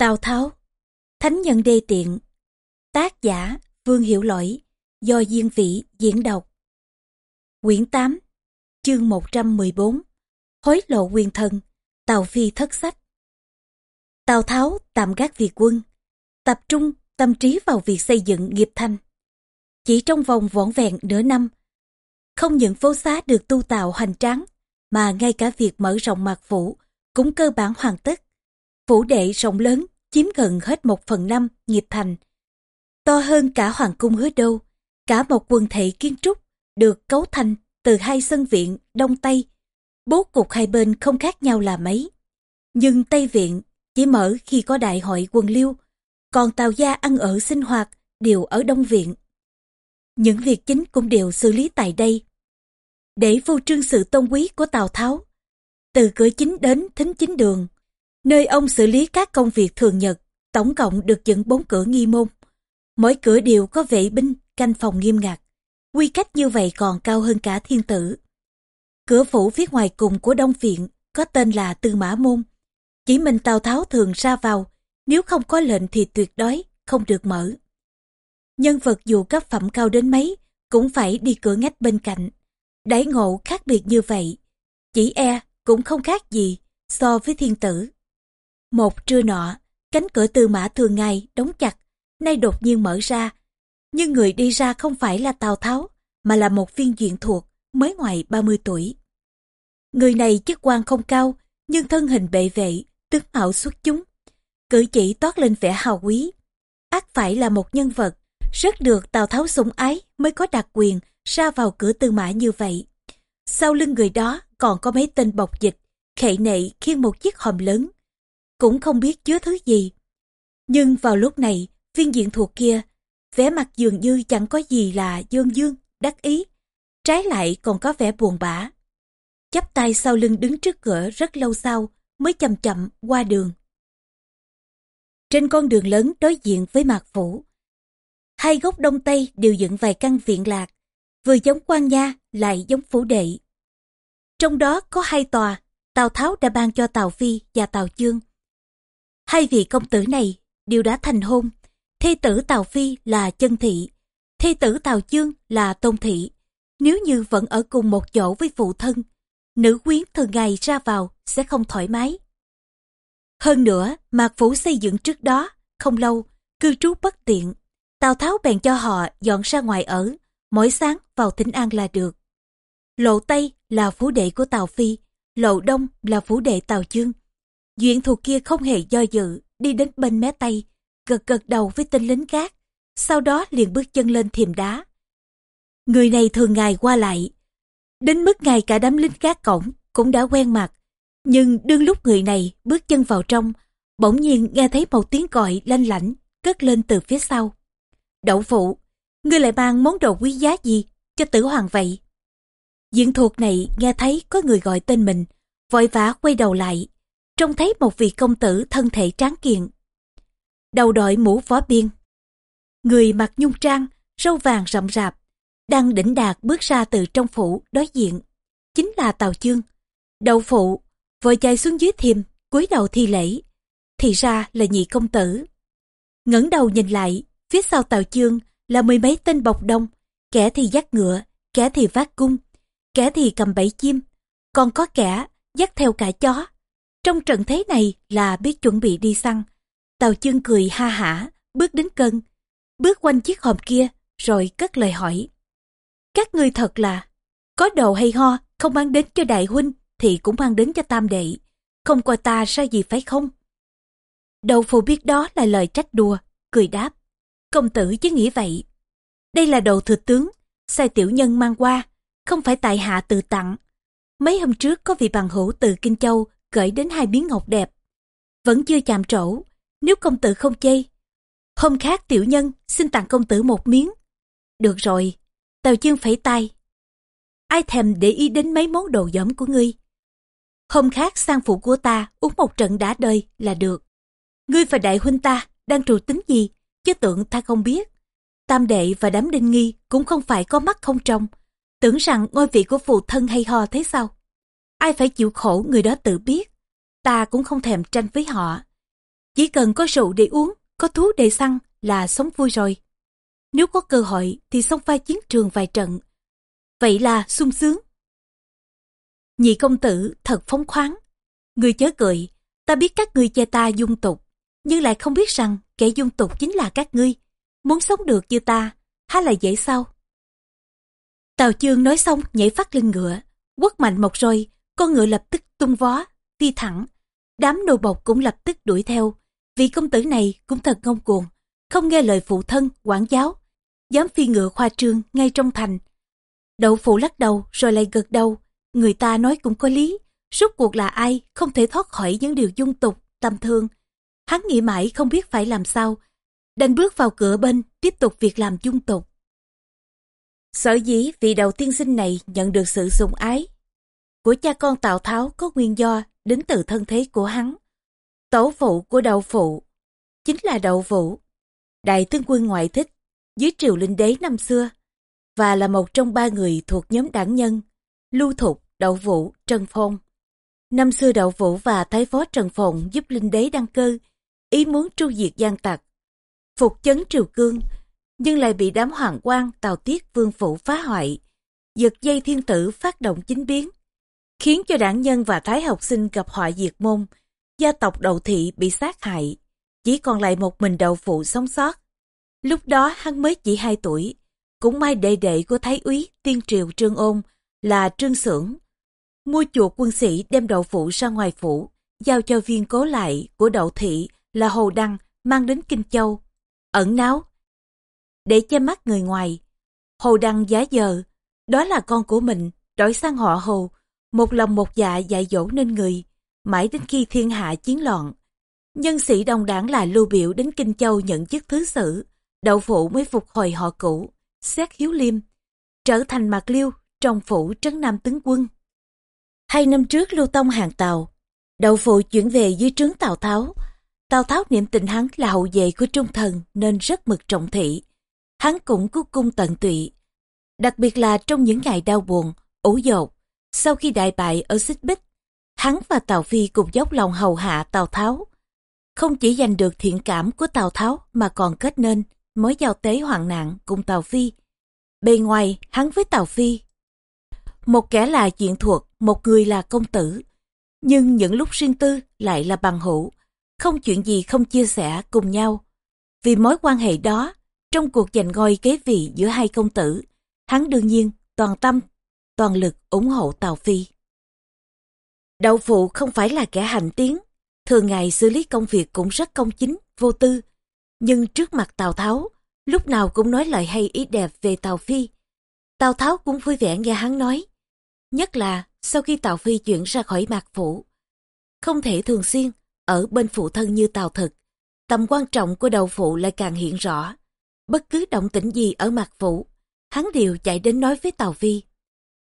Tào Tháo, Thánh nhân đê tiện, Tác giả Vương Hiểu Lỗi, Do Diên Vĩ diễn đọc. Quyển 8 Chương 114 Hối lộ quyền thần, Tào Phi thất sách. Tào Tháo tạm gác việc quân, Tập trung tâm trí vào việc xây dựng nghiệp thanh. Chỉ trong vòng vỏn vẹn nửa năm, Không những phố xá được tu tạo hoành tráng, Mà ngay cả việc mở rộng mạc phủ Cũng cơ bản hoàn tất. Phủ đệ rộng lớn chiếm gần hết một phần năm nghiệp thành. To hơn cả hoàng cung hứa đô, cả một quần thể kiến trúc được cấu thành từ hai sân viện đông tây. Bố cục hai bên không khác nhau là mấy. Nhưng Tây Viện chỉ mở khi có đại hội quân liêu, còn Tào Gia ăn ở sinh hoạt đều ở Đông Viện. Những việc chính cũng đều xử lý tại đây. Để phô trương sự tôn quý của Tào Tháo, từ cửa chính đến thính chính đường, nơi ông xử lý các công việc thường nhật, tổng cộng được dựng bốn cửa nghi môn. Mỗi cửa đều có vệ binh, canh phòng nghiêm ngặt. Quy cách như vậy còn cao hơn cả thiên tử. Cửa phủ phía ngoài cùng của Đông Viện có tên là Tư Mã Môn. Chỉ mình Tào Tháo thường ra vào, nếu không có lệnh thì tuyệt đối không được mở. Nhân vật dù cấp phẩm cao đến mấy, cũng phải đi cửa ngách bên cạnh. Đãi ngộ khác biệt như vậy, chỉ e cũng không khác gì so với thiên tử. Một trưa nọ, cánh cửa tư mã thường ngày đóng chặt, nay đột nhiên mở ra. Nhưng người đi ra không phải là Tào Tháo, mà là một viên diện thuộc, mới ngoài 30 tuổi. Người này chức quan không cao, nhưng thân hình bệ vệ, tướng mạo xuất chúng. Cử chỉ toát lên vẻ hào quý. Ác phải là một nhân vật, rất được Tào Tháo sủng ái mới có đặc quyền ra vào cửa tư mã như vậy. Sau lưng người đó còn có mấy tên bọc dịch, khệ nệ khiêng một chiếc hòm lớn, cũng không biết chứa thứ gì. Nhưng vào lúc này, viên diện thuộc kia, vẻ mặt dường như chẳng có gì là dương dương, đắc ý, trái lại còn có vẻ buồn bã. Chắp tay sau lưng đứng trước cửa rất lâu sau mới chậm chậm qua đường. Trên con đường lớn đối diện với mạc phủ, hai góc đông tây đều dựng vài căn viện lạc, vừa giống quan nha lại giống phủ đệ. Trong đó có hai tòa, Tào Tháo đã ban cho Tào Phi và Tào Chương Hai vị công tử này đều đã thành hôn. Thê tử Tào Phi là chân thị, thê tử Tào Chương là tôn thị. Nếu như vẫn ở cùng một chỗ với phụ thân, nữ quyến thường ngày ra vào sẽ không thoải mái. Hơn nữa, Mạc Phủ xây dựng trước đó, không lâu, cư trú bất tiện. Tào Tháo bèn cho họ dọn ra ngoài ở, mỗi sáng vào thính An là được. Lộ Tây là phủ đệ của Tào Phi, lộ Đông là phủ đệ Tào Chương. Duyện thuộc kia không hề do dự, đi đến bên mé tay, gật gật đầu với tên lính gác, sau đó liền bước chân lên thềm đá. Người này thường ngày qua lại, đến mức ngày cả đám lính gác cổng cũng đã quen mặt. Nhưng đương lúc người này bước chân vào trong, bỗng nhiên nghe thấy một tiếng gọi lanh lảnh cất lên từ phía sau. Đậu phụ, ngươi lại mang món đồ quý giá gì cho tử hoàng vậy? Diện thuộc này nghe thấy có người gọi tên mình, vội vã quay đầu lại, trông thấy một vị công tử thân thể tráng kiện. Đầu đội mũ võ biên. Người mặc nhung trang, râu vàng rậm rạp, đang đỉnh đạt bước ra từ trong phủ đối diện. Chính là Tào Chương. Đậu phụ, vội chạy xuống dưới thiềm, cúi đầu thi lễ. Thì ra là nhị công tử. ngẩng đầu nhìn lại, phía sau Tào Chương là mười mấy tên bọc đông, kẻ thì dắt ngựa, kẻ thì vác cung, kẻ thì cầm bẫy chim, còn có kẻ dắt theo cả chó, trong trận thế này là biết chuẩn bị đi săn. Tào chân cười ha hả, bước đến cân, bước quanh chiếc hòm kia, rồi cất lời hỏi. Các ngươi thật là, có đồ hay ho, không mang đến cho đại huynh, thì cũng mang đến cho tam đệ. Không coi ta ra gì phải không? Đầu phụ biết đó là lời trách đùa, cười đáp. Công tử chứ nghĩ vậy. Đây là đồ thừa tướng, sai tiểu nhân mang qua, không phải tại hạ tự tặng. Mấy hôm trước có vị bằng hữu từ Kinh Châu gửi đến hai miếng ngọc đẹp. Vẫn chưa chạm trổ, nếu công tử không chê. Hôm khác tiểu nhân xin tặng công tử một miếng. Được rồi, tàu chương phẩy tay. Ai thèm để ý đến mấy món đồ dẫm của ngươi. Hôm khác sang phụ của ta uống một trận đã đời là được. Ngươi và đại huynh ta đang trù tính gì, chứ tưởng ta không biết. Tam đệ và đám đinh nghi cũng không phải có mắt không trong Tưởng rằng ngôi vị của phụ thân hay ho thế sao? Ai phải chịu khổ người đó tự biết. Ta cũng không thèm tranh với họ. Chỉ cần có rượu để uống, có thú để săn là sống vui rồi. Nếu có cơ hội thì xông pha chiến trường vài trận. Vậy là sung sướng. Nhị công tử thật phóng khoáng. Người chớ cười, ta biết các ngươi che ta dung tục, nhưng lại không biết rằng kẻ dung tục chính là các ngươi. Muốn sống được như ta, há là dễ sao? Tào chương nói xong nhảy phát lên ngựa, quất mạnh một rồi, con ngựa lập tức tung vó, đi thẳng. Đám nô bộc cũng lập tức đuổi theo, vị công tử này cũng thật ngông cuồng, không nghe lời phụ thân, quản giáo, dám phi ngựa khoa trương ngay trong thành. Đậu phụ lắc đầu rồi lại gật đầu, người ta nói cũng có lý, suốt cuộc là ai không thể thoát khỏi những điều dung tục, tầm thương. Hắn nghĩ mãi không biết phải làm sao, đành bước vào cửa bên tiếp tục việc làm dung tục. Sở dĩ vị đầu tiên sinh này nhận được sự sủng ái của cha con Tào Tháo có nguyên do đến từ thân thế của hắn. Tổ phụ của đậu phụ chính là đậu vũ, đại tướng quân ngoại thích dưới triều linh đế năm xưa và là một trong ba người thuộc nhóm đảng nhân Lưu Thục, Đậu Vũ, Trần Phong. Năm xưa Đậu Vũ và Thái phó Trần Phong giúp linh đế đăng cơ, ý muốn tru diệt gian tặc, phục chấn triều cương, nhưng lại bị đám hoàng quan Tào Tiết Vương Phủ phá hoại, giật dây thiên tử phát động chính biến, khiến cho đảng nhân và thái học sinh gặp họa diệt môn, gia tộc đầu thị bị sát hại, chỉ còn lại một mình đầu phụ sống sót. Lúc đó hắn mới chỉ 2 tuổi, cũng may đệ đệ của thái úy tiên triều trương ôn là trương sưởng. Mua chuột quân sĩ đem đậu phụ ra ngoài phủ giao cho viên cố lại của đậu thị là hồ đăng mang đến kinh châu. Ẩn náu. Để che mắt người ngoài hồ đăng giá giờ đó là con của mình đổi sang họ hồ một lòng một dạ dạy dỗ nên người, mãi đến khi thiên hạ chiến loạn. Nhân sĩ đồng đảng là lưu biểu đến kinh châu nhận chức thứ sử, đậu phụ mới phục hồi họ cũ, xét hiếu liêm, trở thành mạc liêu trong phủ trấn nam tướng quân. Hai năm trước lưu tông hàng tàu đậu phụ chuyển về dưới trướng tào tháo. Tào tháo niệm tình hắn là hậu vệ của trung thần nên rất mực trọng thị. Hắn cũng cứu cung tận tụy, đặc biệt là trong những ngày đau buồn, ủ dột sau khi đại bại ở xích bích hắn và tào phi cùng dốc lòng hầu hạ tào tháo. Không chỉ giành được thiện cảm của tào tháo mà còn kết nên mối giao tế hoạn nạn cùng tào phi. Bề ngoài hắn với tào phi một kẻ là chuyện thuộc, một người là công tử. Nhưng những lúc riêng tư lại là bằng hữu không chuyện gì không chia sẻ cùng nhau. Vì mối quan hệ đó trong cuộc giành ngôi kế vị giữa hai công tử hắn đương nhiên toàn tâm toàn lực ủng hộ tào phi đậu phụ không phải là kẻ hành tiến thường ngày xử lý công việc cũng rất công chính vô tư nhưng trước mặt tào tháo lúc nào cũng nói lời hay ý đẹp về tào phi tào tháo cũng vui vẻ nghe hắn nói Nhất là sau khi Tào Phi chuyển ra khỏi mạc phủ. Không thể thường xuyên ở bên phụ thân như Tào Thực. Tầm quan trọng của đầu phụ lại càng hiện rõ. Bất cứ động tĩnh gì ở mạc phủ, hắn đều chạy đến nói với Tào Phi.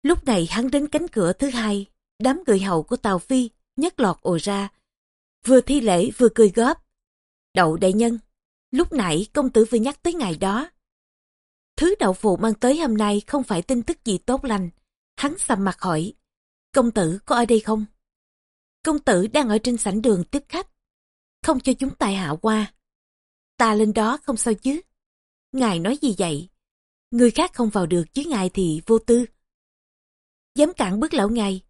Lúc này hắn đến cánh cửa thứ hai, đám người hầu của tàu Phi nhấc lọt ồ ra. Vừa thi lễ vừa cười góp. Đậu đại nhân, lúc nãy công tử vừa nhắc tới ngày đó. Thứ đậu phụ mang tới hôm nay không phải tin tức gì tốt lành, Hắn sầm mặt hỏi, công tử có ở đây không? Công tử đang ở trên sảnh đường tiếp khách, không cho chúng tài hạ qua. Ta lên đó không sao chứ. Ngài nói gì vậy? Người khác không vào được chứ ngài thì vô tư. Dám cản bước lão ngài.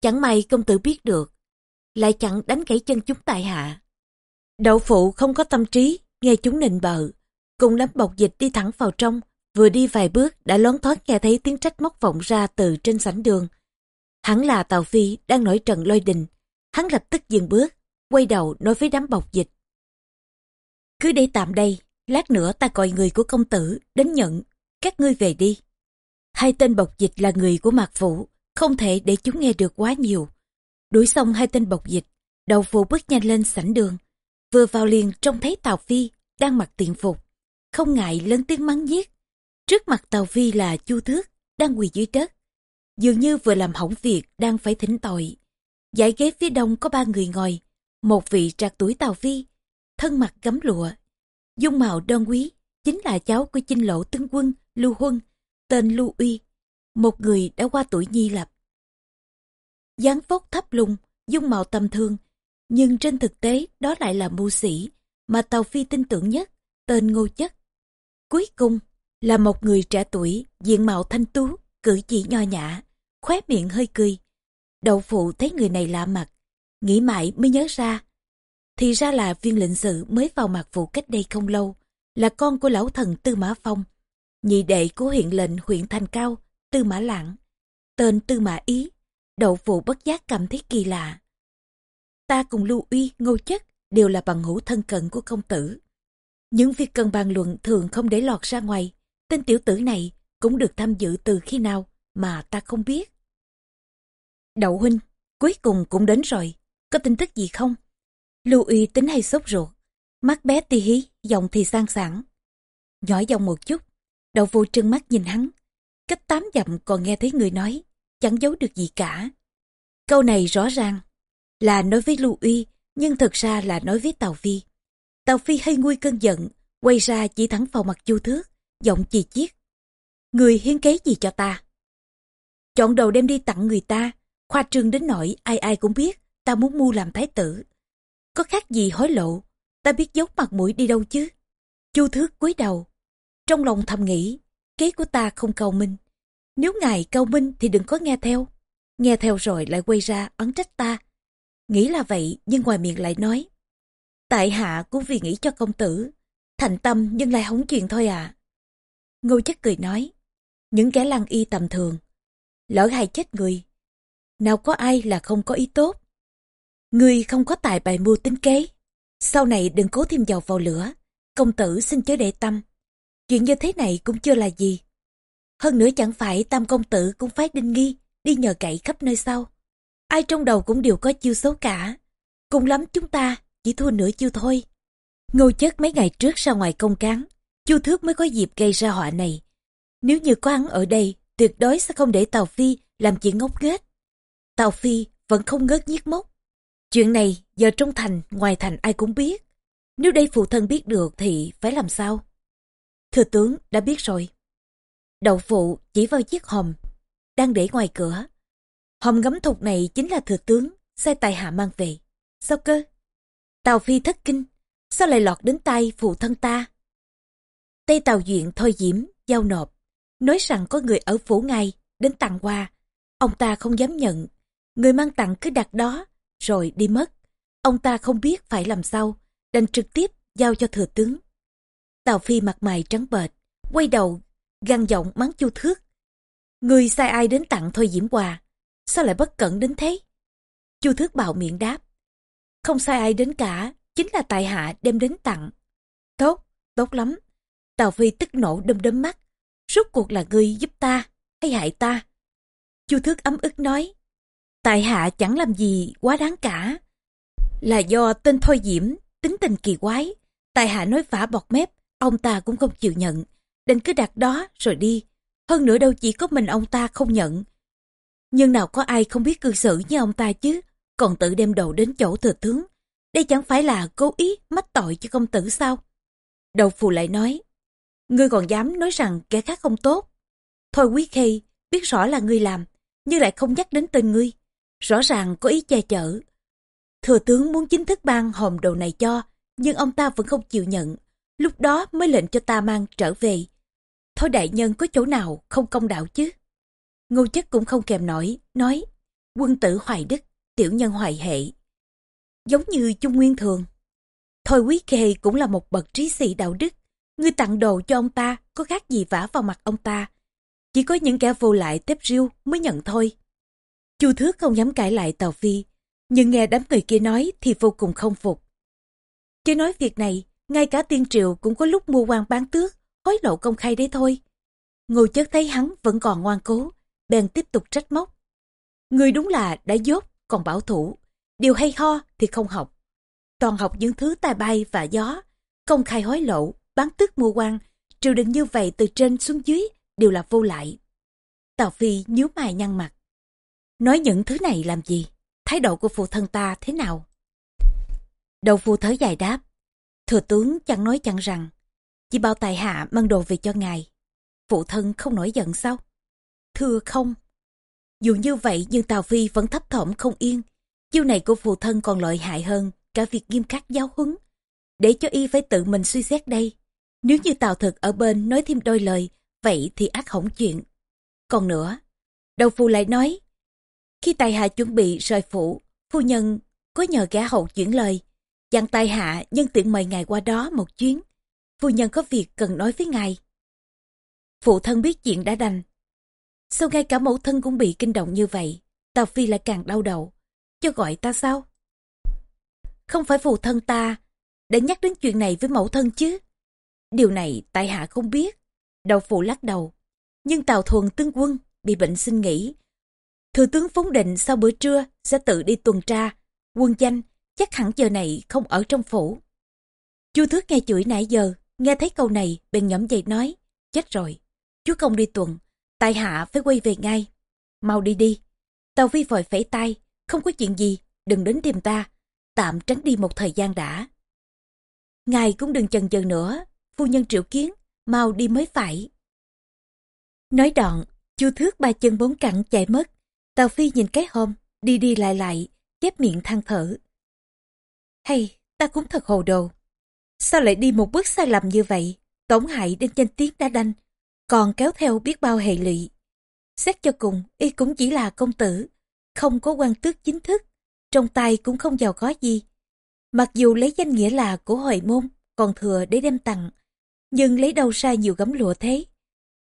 Chẳng may công tử biết được, lại chẳng đánh gãy chân chúng tại hạ. Đậu phụ không có tâm trí, nghe chúng nịnh bợ, cùng lắm bọc dịch đi thẳng vào trong, Vừa đi vài bước đã lón thoát nghe thấy tiếng trách móc vọng ra từ trên sảnh đường. Hắn là Tào Phi đang nổi trận lôi đình. Hắn lập tức dừng bước, quay đầu nói với đám bọc dịch. Cứ để tạm đây, lát nữa ta gọi người của công tử đến nhận, các ngươi về đi. Hai tên bọc dịch là người của Mạc Vũ, không thể để chúng nghe được quá nhiều. Đuổi xong hai tên bọc dịch, đầu phụ bước nhanh lên sảnh đường. Vừa vào liền trông thấy Tào Phi đang mặc tiện phục, không ngại lớn tiếng mắng giết. Trước mặt tào Phi là Chu Thước, đang quỳ dưới đất. Dường như vừa làm hỏng việc, đang phải thỉnh tội. Giải ghế phía đông có ba người ngồi, một vị trạc tuổi tào Phi, thân mặt gấm lụa. Dung mạo đơn quý, chính là cháu của chinh lộ tướng quân Lưu Huân, tên Lưu Uy, một người đã qua tuổi nhi lập. dáng vóc thấp lùng, dung mạo tầm thường, Nhưng trên thực tế đó lại là mưu sĩ mà Tàu Phi tin tưởng nhất, tên Ngô Chất. Cuối cùng là một người trẻ tuổi, diện mạo thanh tú, cử chỉ nho nhã, khóe miệng hơi cười. Đậu phụ thấy người này lạ mặt, nghĩ mãi mới nhớ ra. Thì ra là viên lệnh sự mới vào mặt vụ cách đây không lâu, là con của lão thần Tư Mã Phong, nhị đệ của huyện lệnh huyện Thành Cao, Tư Mã Lãng, tên Tư Mã Ý, đậu phụ bất giác cảm thấy kỳ lạ. Ta cùng Lưu Uy, Ngô Chất đều là bằng hữu thân cận của công tử. Những việc cần bàn luận thường không để lọt ra ngoài, tên tiểu tử này cũng được tham dự từ khi nào mà ta không biết. Đậu huynh, cuối cùng cũng đến rồi, có tin tức gì không? Lưu Uy tính hay sốt ruột, mắt bé ti hí, giọng thì sang sảng. Nhỏ giọng một chút, đậu vô trừng mắt nhìn hắn, cách tám dặm còn nghe thấy người nói, chẳng giấu được gì cả. Câu này rõ ràng là nói với Lưu Uy, nhưng thật ra là nói với Tào Phi. Tào Phi hơi nguôi cơn giận, quay ra chỉ thẳng vào mặt Chu Thước, giọng chì chiết. Người hiến kế gì cho ta? Chọn đầu đem đi tặng người ta, khoa trương đến nỗi ai ai cũng biết ta muốn mua làm thái tử. Có khác gì hối lộ, ta biết giấu mặt mũi đi đâu chứ. Chu Thước cúi đầu, trong lòng thầm nghĩ, kế của ta không cầu minh. Nếu ngài cầu minh thì đừng có nghe theo. Nghe theo rồi lại quay ra ấn trách ta. Nghĩ là vậy nhưng ngoài miệng lại nói. Tại hạ cũng vì nghĩ cho công tử. Thành tâm nhưng lại hỏng chuyện thôi à. Ngô chất cười nói. Những kẻ lăng y tầm thường. Lỡ hại chết người. Nào có ai là không có ý tốt. Người không có tài bài mưu tính kế. Sau này đừng cố thêm dầu vào lửa. Công tử xin chớ để tâm. Chuyện như thế này cũng chưa là gì. Hơn nữa chẳng phải tam công tử cũng phái đinh nghi đi nhờ cậy khắp nơi sau. Ai trong đầu cũng đều có chiêu xấu cả. Cùng lắm chúng ta chỉ thua nửa chiêu thôi. Ngô chất mấy ngày trước ra ngoài công cán, chu thước mới có dịp gây ra họa này. Nếu như có hắn ở đây, tuyệt đối sẽ không để Tàu Phi làm chuyện ngốc nghếch. Tàu Phi vẫn không ngớt nhiếc mốc. Chuyện này giờ trong thành, ngoài thành ai cũng biết. Nếu đây phụ thân biết được thì phải làm sao? Thừa tướng đã biết rồi. Đậu phụ chỉ vào chiếc hòm đang để ngoài cửa. Hòm gấm thục này chính là thừa tướng sai tài hạ mang về. Sao cơ? Tào Phi thất kinh, sao lại lọt đến tay phụ thân ta? Tây Tào Duyện thôi diễm, giao nộp, nói rằng có người ở phủ ngay đến tặng quà. Ông ta không dám nhận, người mang tặng cứ đặt đó, rồi đi mất. Ông ta không biết phải làm sao, đành trực tiếp giao cho thừa tướng. Tào Phi mặt mày trắng bệch, quay đầu, găng giọng mắng chu thước. Người sai ai đến tặng thôi diễm quà, sao lại bất cẩn đến thế? Chu thước bạo miệng đáp. Không sai ai đến cả, chính là tài hạ đem đến tặng. Tốt, tốt lắm. Tào Phi tức nổ đâm đấm mắt. Rốt cuộc là ngươi giúp ta, hay hại ta? Chu thước ấm ức nói. Tài hạ chẳng làm gì quá đáng cả. Là do tên Thôi Diễm, tính tình kỳ quái. Tài hạ nói phả bọt mép, ông ta cũng không chịu nhận. Đành cứ đặt đó rồi đi. Hơn nữa đâu chỉ có mình ông ta không nhận. Nhưng nào có ai không biết cư xử như ông ta chứ, còn tự đem đầu đến chỗ thừa tướng. Đây chẳng phải là cố ý mách tội cho công tử sao? Đầu phù lại nói, ngươi còn dám nói rằng kẻ khác không tốt. Thôi quý khê, biết rõ là ngươi làm, nhưng lại không nhắc đến tên ngươi. Rõ ràng có ý che chở. Thừa tướng muốn chính thức ban hòm đồ này cho, nhưng ông ta vẫn không chịu nhận. Lúc đó mới lệnh cho ta mang trở về. Thôi đại nhân có chỗ nào không công đạo chứ? Ngô chất cũng không kèm nổi, nói, quân tử hoài đức, tiểu nhân hoài hệ. Giống như Trung Nguyên Thường. Thôi quý kề cũng là một bậc trí sĩ đạo đức. Ngươi tặng đồ cho ông ta, có khác gì vả vào mặt ông ta. Chỉ có những kẻ vô lại tép riêu mới nhận thôi. Chu Thước không dám cãi lại Tàu Phi, nhưng nghe đám người kia nói thì vô cùng không phục. Chứ nói việc này, ngay cả tiên triều cũng có lúc mua quan bán tước, hối lộ công khai đấy thôi. Ngô chất thấy hắn vẫn còn ngoan cố, bèn tiếp tục trách móc. Người đúng là đã dốt, còn bảo thủ. Điều hay ho thì không học. Toàn học những thứ tai bay và gió, công khai hối lộ, bán tước mua quan, triều đình như vậy từ trên xuống dưới đều là vô lại. Tào Phi nhíu mày nhăn mặt. Nói những thứ này làm gì? Thái độ của phụ thân ta thế nào? Đầu phu thở dài đáp. Thừa tướng chẳng nói chẳng rằng. Chỉ bảo tài hạ mang đồ về cho ngài. Phụ thân không nổi giận sao? Thưa không. Dù như vậy nhưng Tào Phi vẫn thấp thỏm không yên. Chiêu này của phụ thân còn lợi hại hơn cả việc nghiêm khắc giáo huấn. Để cho y phải tự mình suy xét đây. Nếu như Tào Thực ở bên nói thêm đôi lời, vậy thì ác hỏng chuyện. Còn nữa, đầu phu lại nói, khi tài hạ chuẩn bị rời phủ, phu nhân có nhờ gã hậu chuyển lời, dặn tài hạ nhân tiện mời ngài qua đó một chuyến. Phu nhân có việc cần nói với ngài. Phụ thân biết chuyện đã đành. Sao ngay cả mẫu thân cũng bị kinh động như vậy, Tào Phi lại càng đau đầu. Cho gọi ta sao? Không phải phụ thân ta đã nhắc đến chuyện này với mẫu thân chứ? Điều này tại hạ không biết. Đậu phụ lắc đầu. Nhưng Tào Thuần tướng quân bị bệnh xin nghỉ. Thừa tướng phóng định sau bữa trưa sẽ tự đi tuần tra. Quân danh chắc hẳn giờ này không ở trong phủ. Chu Thước nghe chửi nãy giờ, nghe thấy câu này bèn nhõm dậy nói. Chết rồi, chú công đi tuần, tại hạ phải quay về ngay. Mau đi đi. Tàu Phi vội phẩy tay, không có chuyện gì, đừng đến tìm ta. Tạm tránh đi một thời gian đã. Ngài cũng đừng chần chừ nữa, phu nhân triệu kiến, mau đi mới phải. Nói đoạn, chu thước ba chân bốn cẳng chạy mất. Tàu Phi nhìn cái hôm, đi đi lại lại, chép miệng than thở. Hay, ta cũng thật hồ đồ. Sao lại đi một bước sai lầm như vậy, tổn hại đến danh tiếng đã đanh, còn kéo theo biết bao hệ lụy. Xét cho cùng, y cũng chỉ là công tử, không có quan tước chính thức, trong tay cũng không giàu có gì. Mặc dù lấy danh nghĩa là của hội môn, còn thừa để đem tặng, nhưng lấy đâu ra nhiều gấm lụa thế.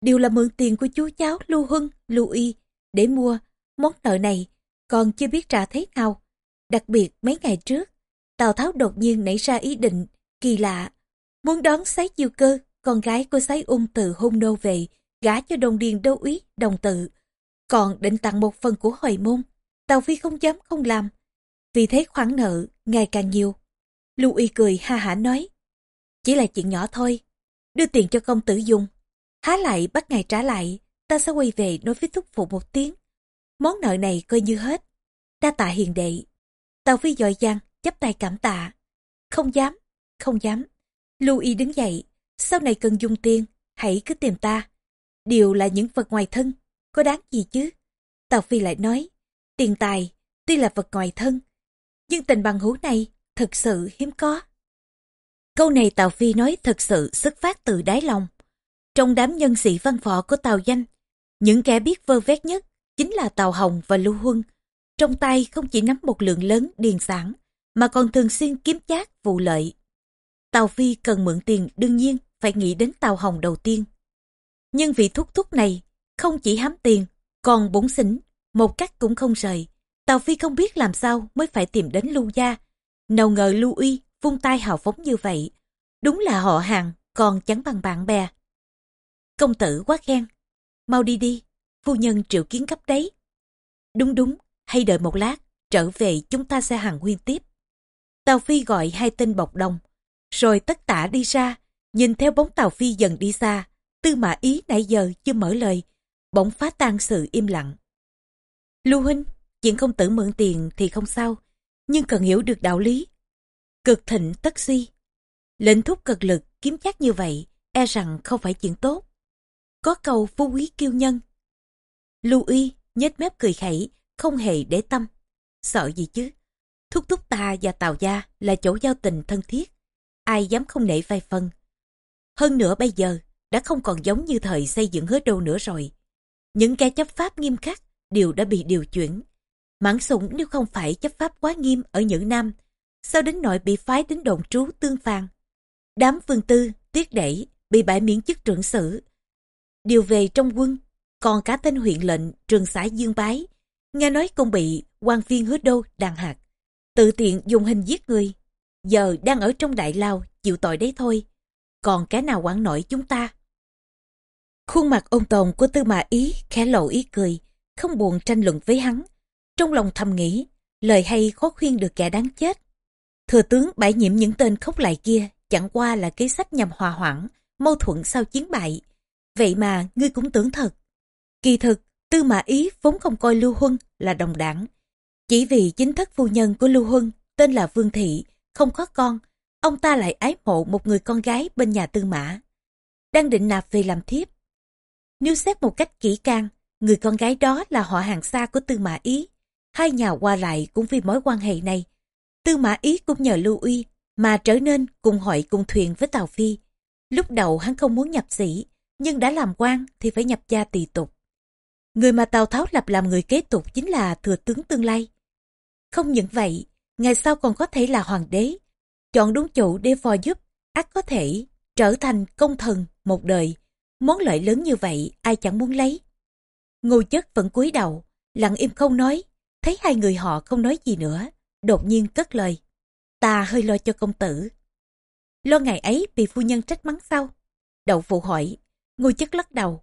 Đều là mượn tiền của chú cháu Lưu Hưng, Lưu Y để mua món nợ này, còn chưa biết trả thế nào. Đặc biệt mấy ngày trước, Tào Tháo đột nhiên nảy ra ý định kỳ lạ, muốn đón sái chiêu cơ, con gái của sái ung từ hôn nô về, gả cho đồng điền đô úy đồng tự. Còn định tặng một phần của hồi môn, Tào Phi không dám không làm. Vì thế khoản nợ ngày càng nhiều. Lưu Y cười ha hả nói, chỉ là chuyện nhỏ thôi, đưa tiền cho công tử dùng. Há lại bắt ngày trả lại, ta sẽ quay về nói với thúc phụ một tiếng. Món nợ này coi như hết. Đa tạ hiền đệ. Tào Phi dội dàng, chắp tay cảm tạ. Không dám, không dám. Lưu Y đứng dậy, sau này cần dùng tiền, hãy cứ tìm ta. Điều là những vật ngoài thân, có đáng gì chứ? Tào Phi lại nói, tiền tài, tuy là vật ngoài thân, nhưng tình bằng hữu này thật sự hiếm có. Câu này Tào Phi nói thật sự xuất phát từ đáy lòng. Trong đám nhân sĩ văn võ của Tào Danh, những kẻ biết vơ vét nhất chính là Tào Hồng và Lưu Huân. Trong tay không chỉ nắm một lượng lớn điền sản, mà còn thường xuyên kiếm chác vụ lợi. Tào Phi cần mượn tiền đương nhiên phải nghĩ đến Tào Hồng đầu tiên. Nhưng vị thúc thúc này không chỉ hám tiền, còn bụng xỉn, một cách cũng không rời. Tào Phi không biết làm sao mới phải tìm đến Lưu Gia. Nào ngờ Lưu Uy vung tay hào phóng như vậy. Đúng là họ hàng, còn chẳng bằng bạn bè. Công tử quá khen. Mau đi đi, phu nhân triệu kiến cấp đấy. Đúng đúng, hay đợi một lát, trở về chúng ta sẽ hàng nguyên tiếp. Tào Phi gọi hai tên bọc đồng, rồi tất tả đi ra, nhìn theo bóng Tào Phi dần đi xa, tư mã ý nãy giờ chưa mở lời, bỗng phá tan sự im lặng. Lưu huynh, chuyện công tử mượn tiền thì không sao, nhưng cần hiểu được đạo lý. Cực thịnh tất suy. Lệnh thúc cực lực kiếm chắc như vậy, e rằng không phải chuyện tốt. Có câu phú quý kiêu nhân. Lưu y nhếch mép cười khẩy, không hề để tâm. Sợ gì chứ? Thúc thúc ta và Tào Gia là chỗ giao tình thân thiết. Ai dám không nể vai phân. Hơn nữa bây giờ, đã không còn giống như thời xây dựng hứa đô nữa rồi. Những kẻ chấp pháp nghiêm khắc đều đã bị điều chuyển. Mãn sủng nếu không phải chấp pháp quá nghiêm ở những năm, sao đến nội bị phái đến đồn trú tương phàn. Đám vương tư, tiết đẩy, bị bãi miễn chức trưởng sử. Điều về trong quân, còn cả tên huyện lệnh trường xã Dương Bái, nghe nói cũng bị quan viên hứa đô đàn hạt. Tự tiện dùng hình giết người, giờ đang ở trong đại lao chịu tội đấy thôi. Còn cái nào quản nổi chúng ta? Khuôn mặt ôn tồn của tư mã ý khẽ lộ ý cười, không buồn tranh luận với hắn. Trong lòng thầm nghĩ, lời hay khó khuyên được kẻ đáng chết. Thừa tướng bãi nhiệm những tên khóc lại kia chẳng qua là kế sách nhằm hòa hoãn, mâu thuẫn sau chiến bại. Vậy mà ngươi cũng tưởng thật. Kỳ thực, tư mã ý vốn không coi Lưu Huân là đồng đảng. Chỉ vì chính thất phu nhân của Lưu Huân tên là Vương Thị, không có con, ông ta lại ái mộ một người con gái bên nhà tư mã. Đang định nạp về làm thiếp. Nếu xét một cách kỹ càng, người con gái đó là họ hàng xa của tư mã ý. hai nhà qua lại cũng vì mối quan hệ này. Tư Mã Ý cũng nhờ Lưu Uy mà trở nên cùng hội cùng thuyền với Tào Phi. Lúc đầu hắn không muốn nhập sĩ, nhưng đã làm quan thì phải nhập gia tỳ tục. Người mà Tào Tháo lập làm người kế tục chính là thừa tướng tương lai. Không những vậy, ngày sau còn có thể là hoàng đế. Chọn đúng chủ để phò giúp, ắt có thể trở thành công thần một đời. Món lợi lớn như vậy ai chẳng muốn lấy. Ngô chất vẫn cúi đầu, lặng im không nói. Thấy hai người họ không nói gì nữa, đột nhiên cất lời. Ta hơi lo cho công tử. Lo ngày ấy bị phu nhân trách mắng sao? Đậu phụ hỏi, ngô chất lắc đầu.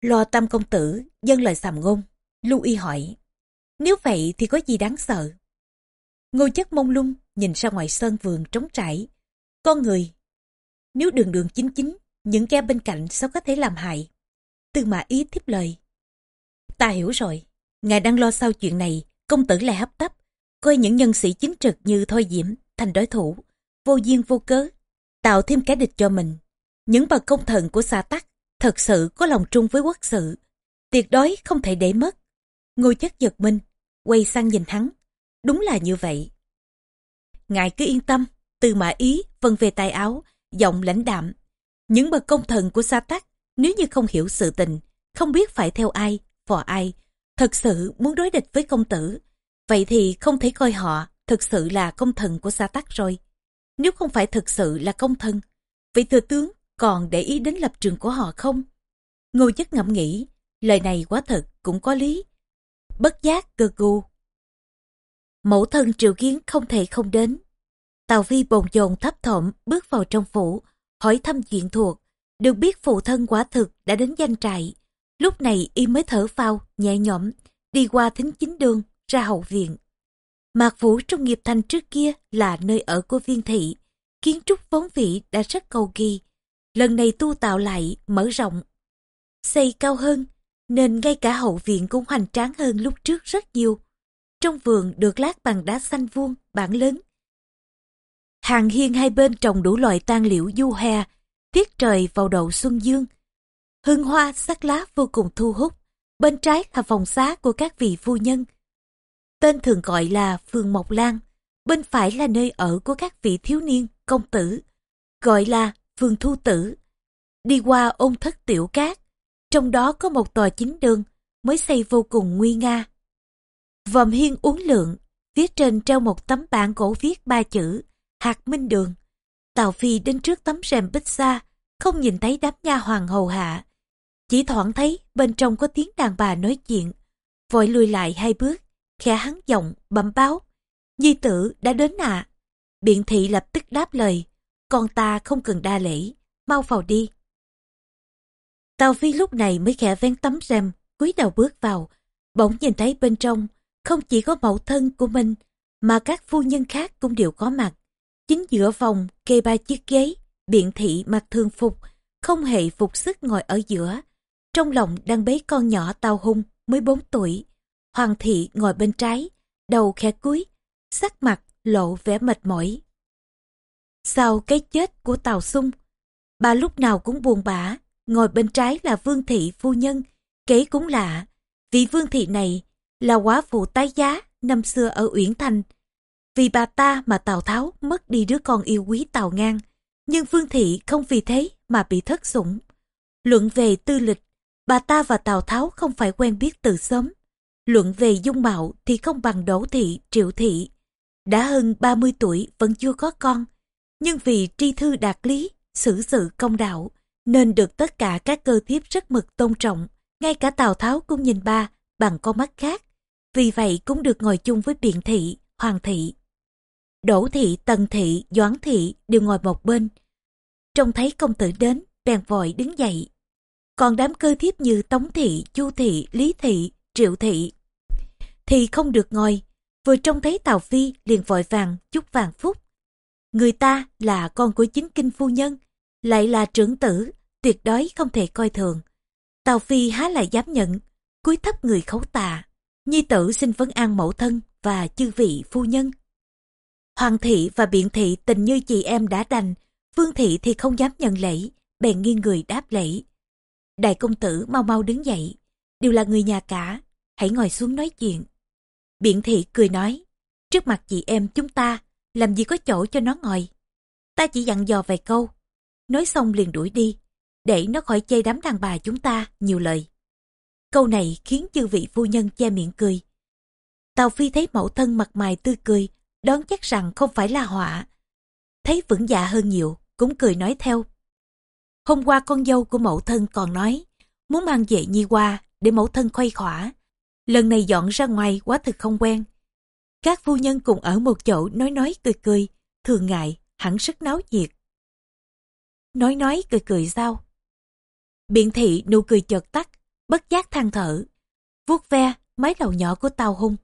Lo tâm công tử, dân lời sàm ngôn. Lưu y hỏi, nếu vậy thì có gì đáng sợ? Ngô chất mông lung nhìn ra ngoài sân vườn trống trải. Con người, nếu đường đường chính chính, những kẻ bên cạnh sao có thể làm hại? Tư mã ý tiếp lời. Ta hiểu rồi, ngài đang lo sau chuyện này, công tử lại hấp tấp, coi những nhân sĩ chính trực như Thôi Diễm thành đối thủ, vô duyên vô cớ, tạo thêm kẻ địch cho mình. Những bậc công thần của xa tắc thật sự có lòng trung với quốc sự, tuyệt đối không thể để mất. Ngô chất giật mình, quay sang nhìn hắn, đúng là như vậy. Ngài cứ yên tâm, từ mã ý vân về tay áo, giọng lãnh đạm. Những bậc công thần của xa tắc, nếu như không hiểu sự tình, không biết phải theo ai, phò ai, thật sự muốn đối địch với công tử, vậy thì không thể coi họ thực sự là công thần của xa tắc rồi. Nếu không phải thực sự là công thần, vị thừa tướng còn để ý đến lập trường của họ không? Ngô chất ngẫm nghĩ, lời này quá thật cũng có lý. Bất giác cơ gù Mẫu thân triệu kiến không thể không đến. Tào phi bồn chồn thấp thỏm bước vào trong phủ, hỏi thăm chuyện thuộc. Được biết phụ thân quả thực đã đến danh trại. Lúc này y mới thở phao, nhẹ nhõm, đi qua thính chính đường, ra hậu viện. Mạc Phủ trong nghiệp thành trước kia là nơi ở của viên thị. Kiến trúc vốn vĩ đã rất cầu kỳ. Lần này tu tạo lại, mở rộng. Xây cao hơn, nên ngay cả hậu viện cũng hoành tráng hơn lúc trước rất nhiều. Trong vườn được lát bằng đá xanh vuông, bản lớn. Hàng hiên hai bên trồng đủ loại tan liễu du hè, tiết trời vào đầu xuân dương. Hương hoa sắc lá vô cùng thu hút. Bên trái là phòng xá của các vị phu nhân. Tên thường gọi là Phường Mộc Lan. Bên phải là nơi ở của các vị thiếu niên, công tử. Gọi là Phường Thu Tử. Đi qua ôn thất tiểu cát. Trong đó có một tòa chính đường mới xây vô cùng nguy nga. Vòm hiên uốn lượn, phía trên treo một tấm bảng gỗ viết ba chữ Hạt Minh Đường. Tào Phi đến trước tấm rèm bích xa, không nhìn thấy đám nha hoàng hầu hạ. Chỉ thoảng thấy bên trong có tiếng đàn bà nói chuyện, vội lùi lại hai bước, khẽ hắn giọng, bẩm báo. Nhi tử đã đến ạ. À. Biện thị lập tức đáp lời, con ta không cần đa lễ, mau vào đi. Tào Phi lúc này mới khẽ vén tấm rèm, cúi đầu bước vào, bỗng nhìn thấy bên trong, không chỉ có mẫu thân của mình, mà các phu nhân khác cũng đều có mặt. Chính giữa phòng kê ba chiếc ghế, biện thị mặc thường phục, không hề phục sức ngồi ở giữa. Trong lòng đang bế con nhỏ tàu hung mới 4 tuổi. Hoàng thị ngồi bên trái, đầu khẽ cúi, sắc mặt lộ vẻ mệt mỏi. Sau cái chết của Tào Sung, bà lúc nào cũng buồn bã, ngồi bên trái là Vương Thị Phu Nhân, kế cũng lạ. Vị Vương Thị này là quá phụ tái giá năm xưa ở Uyển Thành, vì bà ta mà Tào Tháo mất đi đứa con yêu quý Tào Ngang, nhưng Vương Thị không vì thế mà bị thất sủng. Luận về tư lịch, bà ta và Tào Tháo không phải quen biết từ sớm. Luận về dung mạo thì không bằng Đỗ Thị, Triệu Thị. Đã hơn 30 tuổi vẫn chưa có con, nhưng vì tri thư đạt lý, xử sự công đạo, nên được tất cả các cơ thiếp rất mực tôn trọng. Ngay cả Tào Tháo cũng nhìn ba bằng con mắt khác. Vì vậy cũng được ngồi chung với biện thị, hoàng thị. Đỗ thị, tần thị, doãn thị đều ngồi một bên. Trông thấy công tử đến, bèn vội đứng dậy. Còn đám cơ thiếp như Tống thị, Chu thị, Lý thị, Triệu thị thì không được ngồi. Vừa trông thấy Tào Phi liền vội vàng chúc vàng phúc. Người ta là con của chính kinh phu nhân, lại là trưởng tử, tuyệt đối không thể coi thường. Tào Phi há lại dám nhận, cúi thấp người khấu tạ. Nhi tử xin vấn an mẫu thân và chư vị phu nhân. Hoàng thị và biện thị tình như chị em đã đành, vương thị thì không dám nhận lễ, bèn nghiêng người đáp lễ. Đại công tử mau mau đứng dậy, đều là người nhà cả, hãy ngồi xuống nói chuyện. Biện thị cười nói, trước mặt chị em chúng ta, làm gì có chỗ cho nó ngồi. Ta chỉ dặn dò vài câu, nói xong liền đuổi đi, để nó khỏi chê đám đàn bà chúng ta nhiều lời. Câu này khiến chư vị phu nhân che miệng cười. Tào Phi thấy mẫu thân mặt mày tươi cười, đón chắc rằng không phải là họa. Thấy vững dạ hơn nhiều, cũng cười nói theo. Hôm qua con dâu của mẫu thân còn nói, muốn mang về nhi qua để mẫu thân khuây khỏa. Lần này dọn ra ngoài quá thực không quen. Các phu nhân cùng ở một chỗ nói nói cười cười, thường ngại, hẳn sức náo nhiệt. Nói nói cười cười sao? Biện thị nụ cười chợt tắt, bất giác than thở, vuốt ve mái đầu nhỏ của tao hung.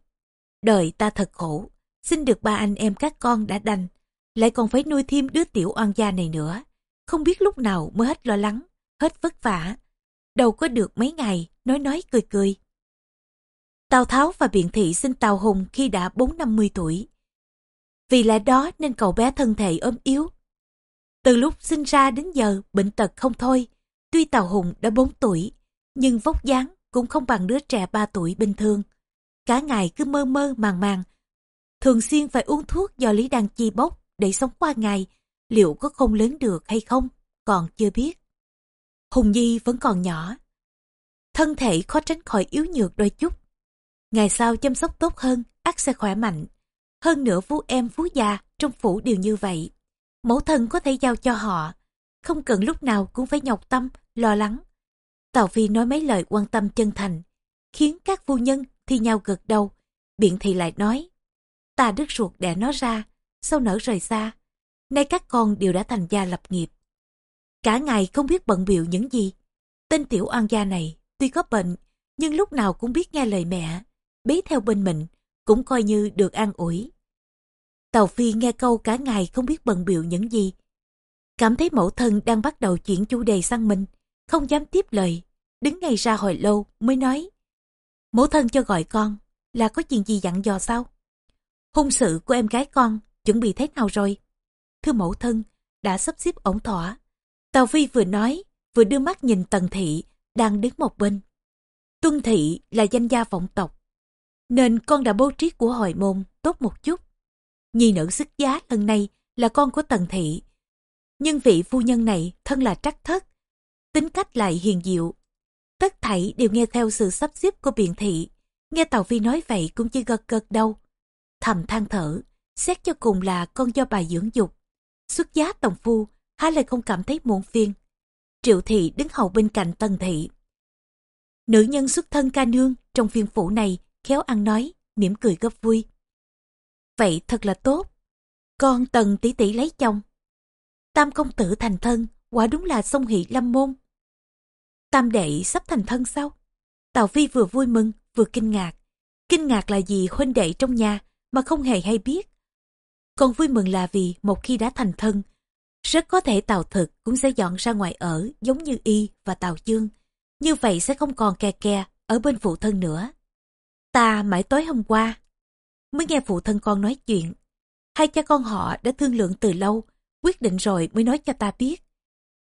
Đời ta thật khổ, xin được ba anh em các con đã đành, lại còn phải nuôi thêm đứa tiểu oan gia này nữa. Không biết lúc nào mới hết lo lắng, hết vất vả. Đâu có được mấy ngày, nói nói cười cười. Tào Tháo và Biện Thị sinh Tào Hùng khi đã bốn năm mươi tuổi. Vì lẽ đó nên cậu bé thân thể ốm yếu. Từ lúc sinh ra đến giờ bệnh tật không thôi. Tuy Tào Hùng đã 4 tuổi, nhưng vóc dáng cũng không bằng đứa trẻ 3 tuổi bình thường. Cả ngày cứ mơ mơ màng màng. Thường xuyên phải uống thuốc do Lý Đăng Chi bốc để sống qua ngày. Liệu có không lớn được hay không? Còn chưa biết. Hùng Nhi vẫn còn nhỏ. Thân thể khó tránh khỏi yếu nhược đôi chút. Ngày sau chăm sóc tốt hơn, ắt sẽ khỏe mạnh. Hơn nữa vú em phú già trong phủ đều như vậy. Mẫu thân có thể giao cho họ. Không cần lúc nào cũng phải nhọc tâm, lo lắng. Tào Phi nói mấy lời quan tâm chân thành, khiến các phu nhân thi nhau gật đầu. Biện thị lại nói, ta đứt ruột đẻ nó ra, sau nở rời xa. Nay các con đều đã thành gia lập nghiệp. Cả ngày không biết bận biểu những gì. Tên tiểu an gia này, tuy có bệnh, nhưng lúc nào cũng biết nghe lời mẹ, bế theo bên mình, cũng coi như được an ủi. Tàu Phi nghe câu cả ngày không biết bận biểu những gì. Cảm thấy mẫu thân đang bắt đầu chuyển chủ đề sang mình, không dám tiếp lời, đứng ngay ra hồi lâu mới nói. Mẫu thân cho gọi con, là có chuyện gì dặn dò sao? Hôn sự của em gái con chuẩn bị thế nào rồi? Thưa mẫu thân, đã sắp xếp ổn thỏa. tào Phi vừa nói, vừa đưa mắt nhìn Tần Thị, đang đứng một bên. Tuân Thị là danh gia vọng tộc, nên con đã bố trí của hội môn tốt một chút. Nhi nữ xuất giá lần này là con của Tần Thị. Nhưng vị phu nhân này thân là trắc thất, tính cách lại hiền diệu. Tất thảy đều nghe theo sự sắp xếp của biện thị. Nghe Tàu Phi nói vậy cũng chỉ gật gật đâu. Thầm than thở, xét cho cùng là con do bà dưỡng dục. Xuất giá tòng phu, há lại không cảm thấy muộn phiền. Triệu thị đứng hầu bên cạnh Tần Thị. Nữ nhân xuất thân ca nương trong phiên phủ này khéo ăn nói, mỉm cười gấp vui. Vậy thật là tốt. Con Tần tỷ tỷ lấy chồng. Tam công tử thành thân, quả đúng là sông hỷ lâm môn. Tam đệ sắp thành thân sao? Tào Phi vừa vui mừng, vừa kinh ngạc. Kinh ngạc là gì huynh đệ trong nhà mà không hề hay biết. Còn vui mừng là vì một khi đã thành thân, rất có thể Tào Thực cũng sẽ dọn ra ngoài ở giống như Y và Tào Dương. Như vậy sẽ không còn kè kè ở bên phụ thân nữa. Ta mãi tối hôm qua mới nghe phụ thân con nói chuyện. Hai cha con họ đã thương lượng từ lâu, quyết định rồi mới nói cho ta biết.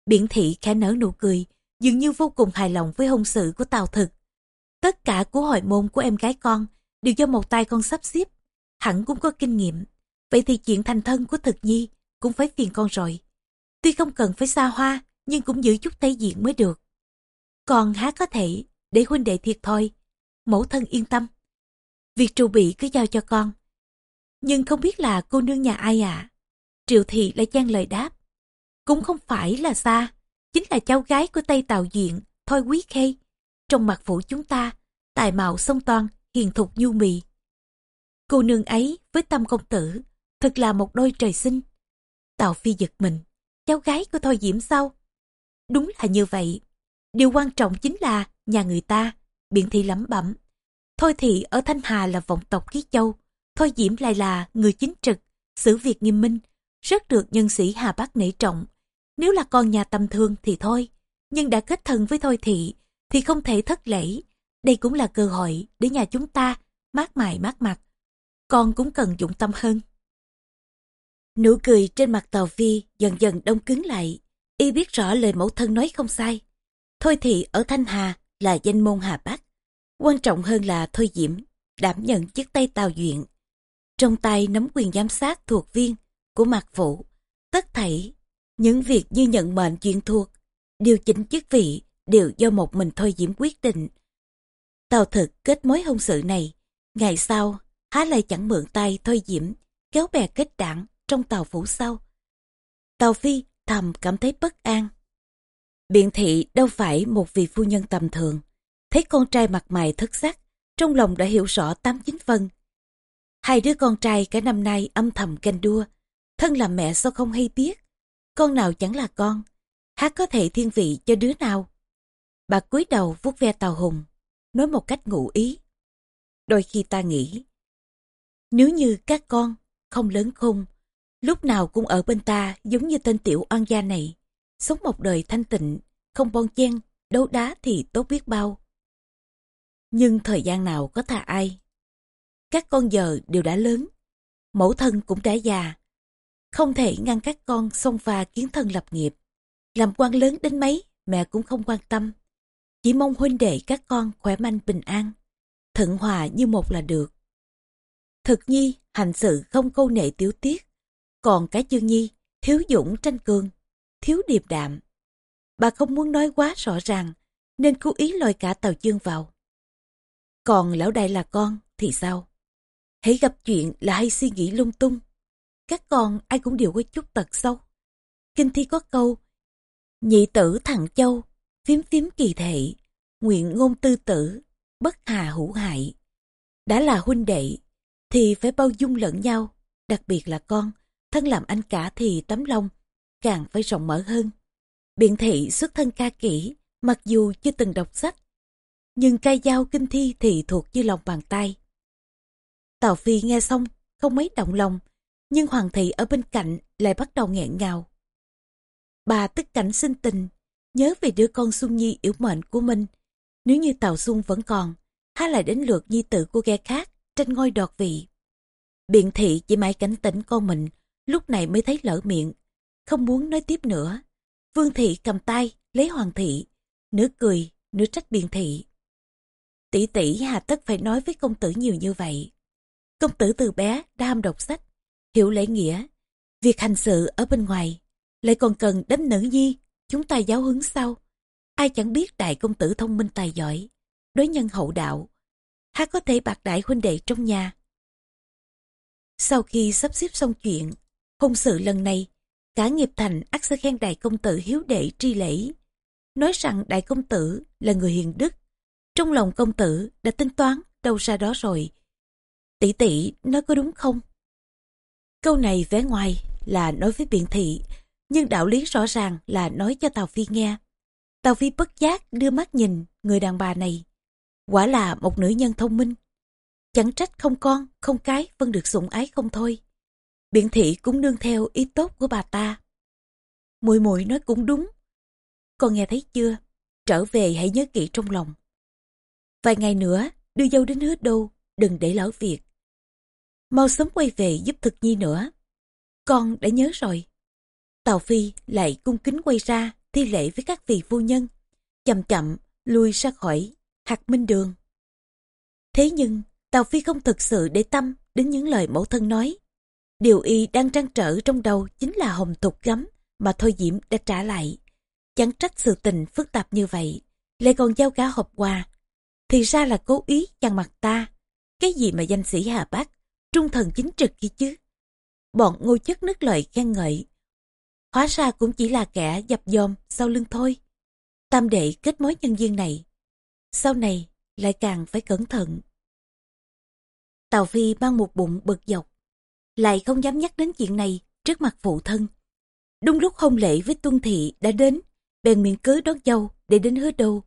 Biển thị khẽ nở nụ cười, dường như vô cùng hài lòng với hôn sự của Tào Thực. Tất cả của hội môn của em gái con đều do một tay con sắp xếp, hẳn cũng có kinh nghiệm. Vậy thì chuyện thành thân của Thực Nhi cũng phải phiền con rồi. Tuy không cần phải xa hoa, nhưng cũng giữ chút thể diện mới được. Còn há có thể để huynh đệ thiệt thôi. Mẫu thân yên tâm. Việc trù bị cứ giao cho con. Nhưng không biết là cô nương nhà ai ạ? À? Triệu thị lại gian lời đáp. Cũng không phải là xa, chính là cháu gái của Tây Tào diện Thôi Quý Khê. Trong mặt phủ chúng ta, tài mạo sông toan, hiền thục nhu mì. Cô nương ấy với tâm công tử, thật là một đôi trời sinh. Tào Phi giật mình, cháu gái của Thôi Diễm sao? Đúng là như vậy. Điều quan trọng chính là nhà người ta, biện thị lẩm bẩm. Thôi thị ở Thanh Hà là vọng tộc Khí Châu, Thôi Diễm lại là người chính trực, xử việc nghiêm minh, rất được nhân sĩ Hà Bắc nể trọng. Nếu là con nhà tầm thương thì thôi, nhưng đã kết thân với Thôi thị thì không thể thất lễ. Đây cũng là cơ hội để nhà chúng ta mát mài mát mặt. Con cũng cần dụng tâm hơn. Nụ cười trên mặt Tàu Phi dần dần đông cứng lại. Y biết rõ lời mẫu thân nói không sai. Thôi thị ở Thanh Hà là danh môn Hà Bắc. Quan trọng hơn là Thôi Diễm, đảm nhận chiếc tay tào duyện. Trong tay nắm quyền giám sát thuộc viên của mạc Vũ Tất thảy, những việc như nhận mệnh chuyện thuộc, điều chỉnh chức vị đều do một mình thôi diễm quyết định. Tào thực kết mối hôn sự này, ngày sau, há lại chẳng mượn tay thôi diễm, kéo bè kết đảng trong tàu phủ sau. tàu Phi thầm cảm thấy bất an. Biện thị đâu phải một vị phu nhân tầm thường. Thấy con trai mặt mày thất sắc, trong lòng đã hiểu rõ tám chín phân. Hai đứa con trai cả năm nay âm thầm canh đua. Thân làm mẹ sao không hay biết. Con nào chẳng là con. Hát có thể thiên vị cho đứa nào. Bà cúi đầu vuốt ve tàu hùng, nói một cách ngụ ý. Đôi khi ta nghĩ, nếu như các con không lớn khung lúc nào cũng ở bên ta giống như tên tiểu oan gia này, sống một đời thanh tịnh, không bon chen, đấu đá thì tốt biết bao. Nhưng thời gian nào có thà ai? Các con giờ đều đã lớn, mẫu thân cũng đã già, không thể ngăn các con xông pha kiến thân lập nghiệp. Làm quan lớn đến mấy, mẹ cũng không quan tâm. Chỉ mong huynh đệ các con khỏe mạnh bình an, thận hòa như một là được. Thực nhi, hành sự không câu nệ tiểu tiết, còn cái chương nhi, thiếu dũng tranh cường, thiếu điềm đạm. Bà không muốn nói quá rõ ràng, nên cố ý lôi cả tàu chương vào. Còn lão đại là con thì sao? Hãy gặp chuyện là hay suy nghĩ lung tung. Các con ai cũng đều có chút tật xấu. Kinh thi có câu, nhị tử thằng châu, phím phím kỳ thệ, nguyện ngôn tư tử, bất hà hữu hại. Đã là huynh đệ, thì phải bao dung lẫn nhau, đặc biệt là con, thân làm anh cả thì tấm lòng, càng phải rộng mở hơn. Biện thị xuất thân ca kỹ, mặc dù chưa từng đọc sách, nhưng cai giao kinh thi thì thuộc như lòng bàn tay. Tào Phi nghe xong, không mấy động lòng, nhưng Hoàng thị ở bên cạnh lại bắt đầu nghẹn ngào. Bà tức cảnh sinh tình, nhớ về đứa con Xuân Nhi yếu mệnh của mình. Nếu như Tào Xuân vẫn còn, há lại đến lượt nhi tử của ghe khác, tranh ngôi đoạt vị. Biện thị chỉ mãi cảnh tỉnh con mình, lúc này mới thấy lỡ miệng, không muốn nói tiếp nữa. Vương thị cầm tay, lấy hoàng thị, nửa cười, nửa trách biện thị. Tỷ tỷ hà tất phải nói với công tử nhiều như vậy. Công tử từ bé đã ham đọc sách, hiểu lễ nghĩa. Việc hành sự ở bên ngoài, lại còn cần đến nữ nhi, chúng ta giáo huấn sau. Ai chẳng biết đại công tử thông minh tài giỏi, đối nhân hậu đạo, há có thể bạc đại huynh đệ trong nhà. Sau khi sắp xếp xong chuyện, hôn sự lần này, cả nghiệp thành ắt sẽ khen đại công tử hiếu đệ tri lễ. Nói rằng đại công tử là người hiền đức. Trong lòng công tử đã tính toán đâu ra đó rồi. Tỷ tỷ nói có đúng không? Câu này vẻ ngoài là nói với biện thị, nhưng đạo lý rõ ràng là nói cho tàu Phi nghe. tàu Phi bất giác đưa mắt nhìn người đàn bà này. Quả là một nữ nhân thông minh. Chẳng trách không con, không cái vẫn được sủng ái không thôi. Biện thị cũng nương theo ý tốt của bà ta. Mùi mùi nói cũng đúng. Con nghe thấy chưa? Trở về hãy nhớ kỹ trong lòng. Vài ngày nữa, đưa dâu đến hứa đô, đừng để lỡ việc. Mau sớm quay về giúp thực nhi nữa. Con đã nhớ rồi. Tào Phi lại cung kính quay ra, thi lễ với các vị phu nhân. Chậm chậm, lui ra khỏi hạt minh đường. Thế nhưng, Tào Phi không thực sự để tâm đến những lời mẫu thân nói. Điều y đang trăn trở trong đầu chính là hồng thục gấm mà Thôi Diễm đã trả lại. Chẳng trách sự tình phức tạp như vậy, lại còn giao cả hộp quà. Thì ra là cố ý chằn mặt ta. Cái gì mà danh sĩ Hà Bác, trung thần chính trực kia chứ. Bọn ngô chất nước lợi khen ngợi. Hóa ra cũng chỉ là kẻ dập dòm sau lưng thôi. Tam đệ kết mối nhân viên này. Sau này lại càng phải cẩn thận. Tào Phi mang một bụng bực dọc lại không dám nhắc đến chuyện này trước mặt phụ thân. Đúng lúc hôn lễ với Tuân Thị đã đến, bèn miễn cớ đón dâu để đến hứa đô.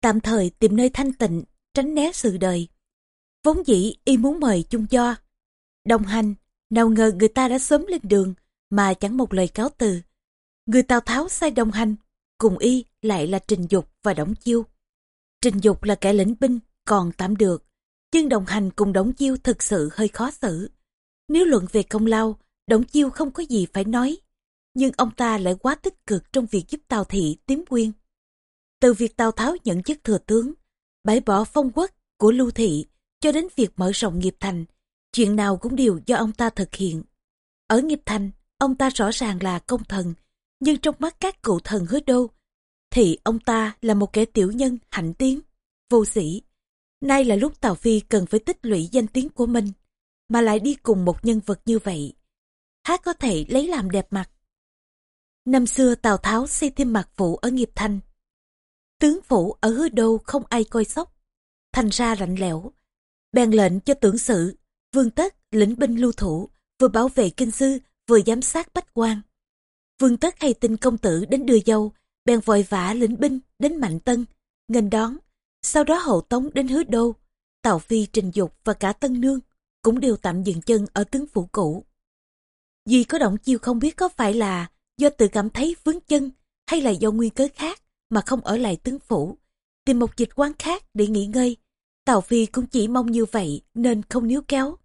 Tạm thời tìm nơi thanh tịnh, tránh né sự đời. Vốn dĩ y muốn mời chung do. Đồng hành, nào ngờ người ta đã sớm lên đường mà chẳng một lời cáo từ. Người Tào Tháo sai đồng hành, cùng y lại là Trình Dục và Đổng Chiêu. Trình Dục là kẻ lĩnh binh, còn tạm được. Nhưng đồng hành cùng Đổng Chiêu thực sự hơi khó xử. Nếu luận về công lao, Đổng Chiêu không có gì phải nói. Nhưng ông ta lại quá tích cực trong việc giúp Tào Thị tiến quyên. Từ việc Tào Tháo nhận chức thừa tướng, bãi bỏ phong quốc của Lưu Thị, cho đến việc mở rộng nghiệp thành, chuyện nào cũng đều do ông ta thực hiện. Ở nghiệp thành, ông ta rõ ràng là công thần, nhưng trong mắt các cụ thần hứa đô, thì ông ta là một kẻ tiểu nhân hạnh tiếng, vô sĩ. Nay là lúc Tào Phi cần phải tích lũy danh tiếng của mình, mà lại đi cùng một nhân vật như vậy. Há có thể lấy làm đẹp mặt. Năm xưa Tào Tháo xây thêm mặt phủ ở nghiệp thành. Tướng phủ ở hứa đô không ai coi sóc, thành ra lạnh lẽo. Bèn lệnh cho tưởng sự, vương tất, lĩnh binh lưu thủ, vừa bảo vệ kinh sư, vừa giám sát bách quan. Vương tất hay tin công tử đến đưa dâu, bèn vội vã lĩnh binh đến Mạnh Tân, nghênh đón. Sau đó hậu tống đến hứa đô, Tào Phi Trình Dục và cả Tân Nương cũng đều tạm dừng chân ở tướng phủ cũ. Duy có động chiêu không biết có phải là do tự cảm thấy vướng chân hay là do nguyên cớ khác mà không ở lại tướng phủ, tìm một dịch quán khác để nghỉ ngơi. Tào Phi cũng chỉ mong như vậy nên không níu kéo.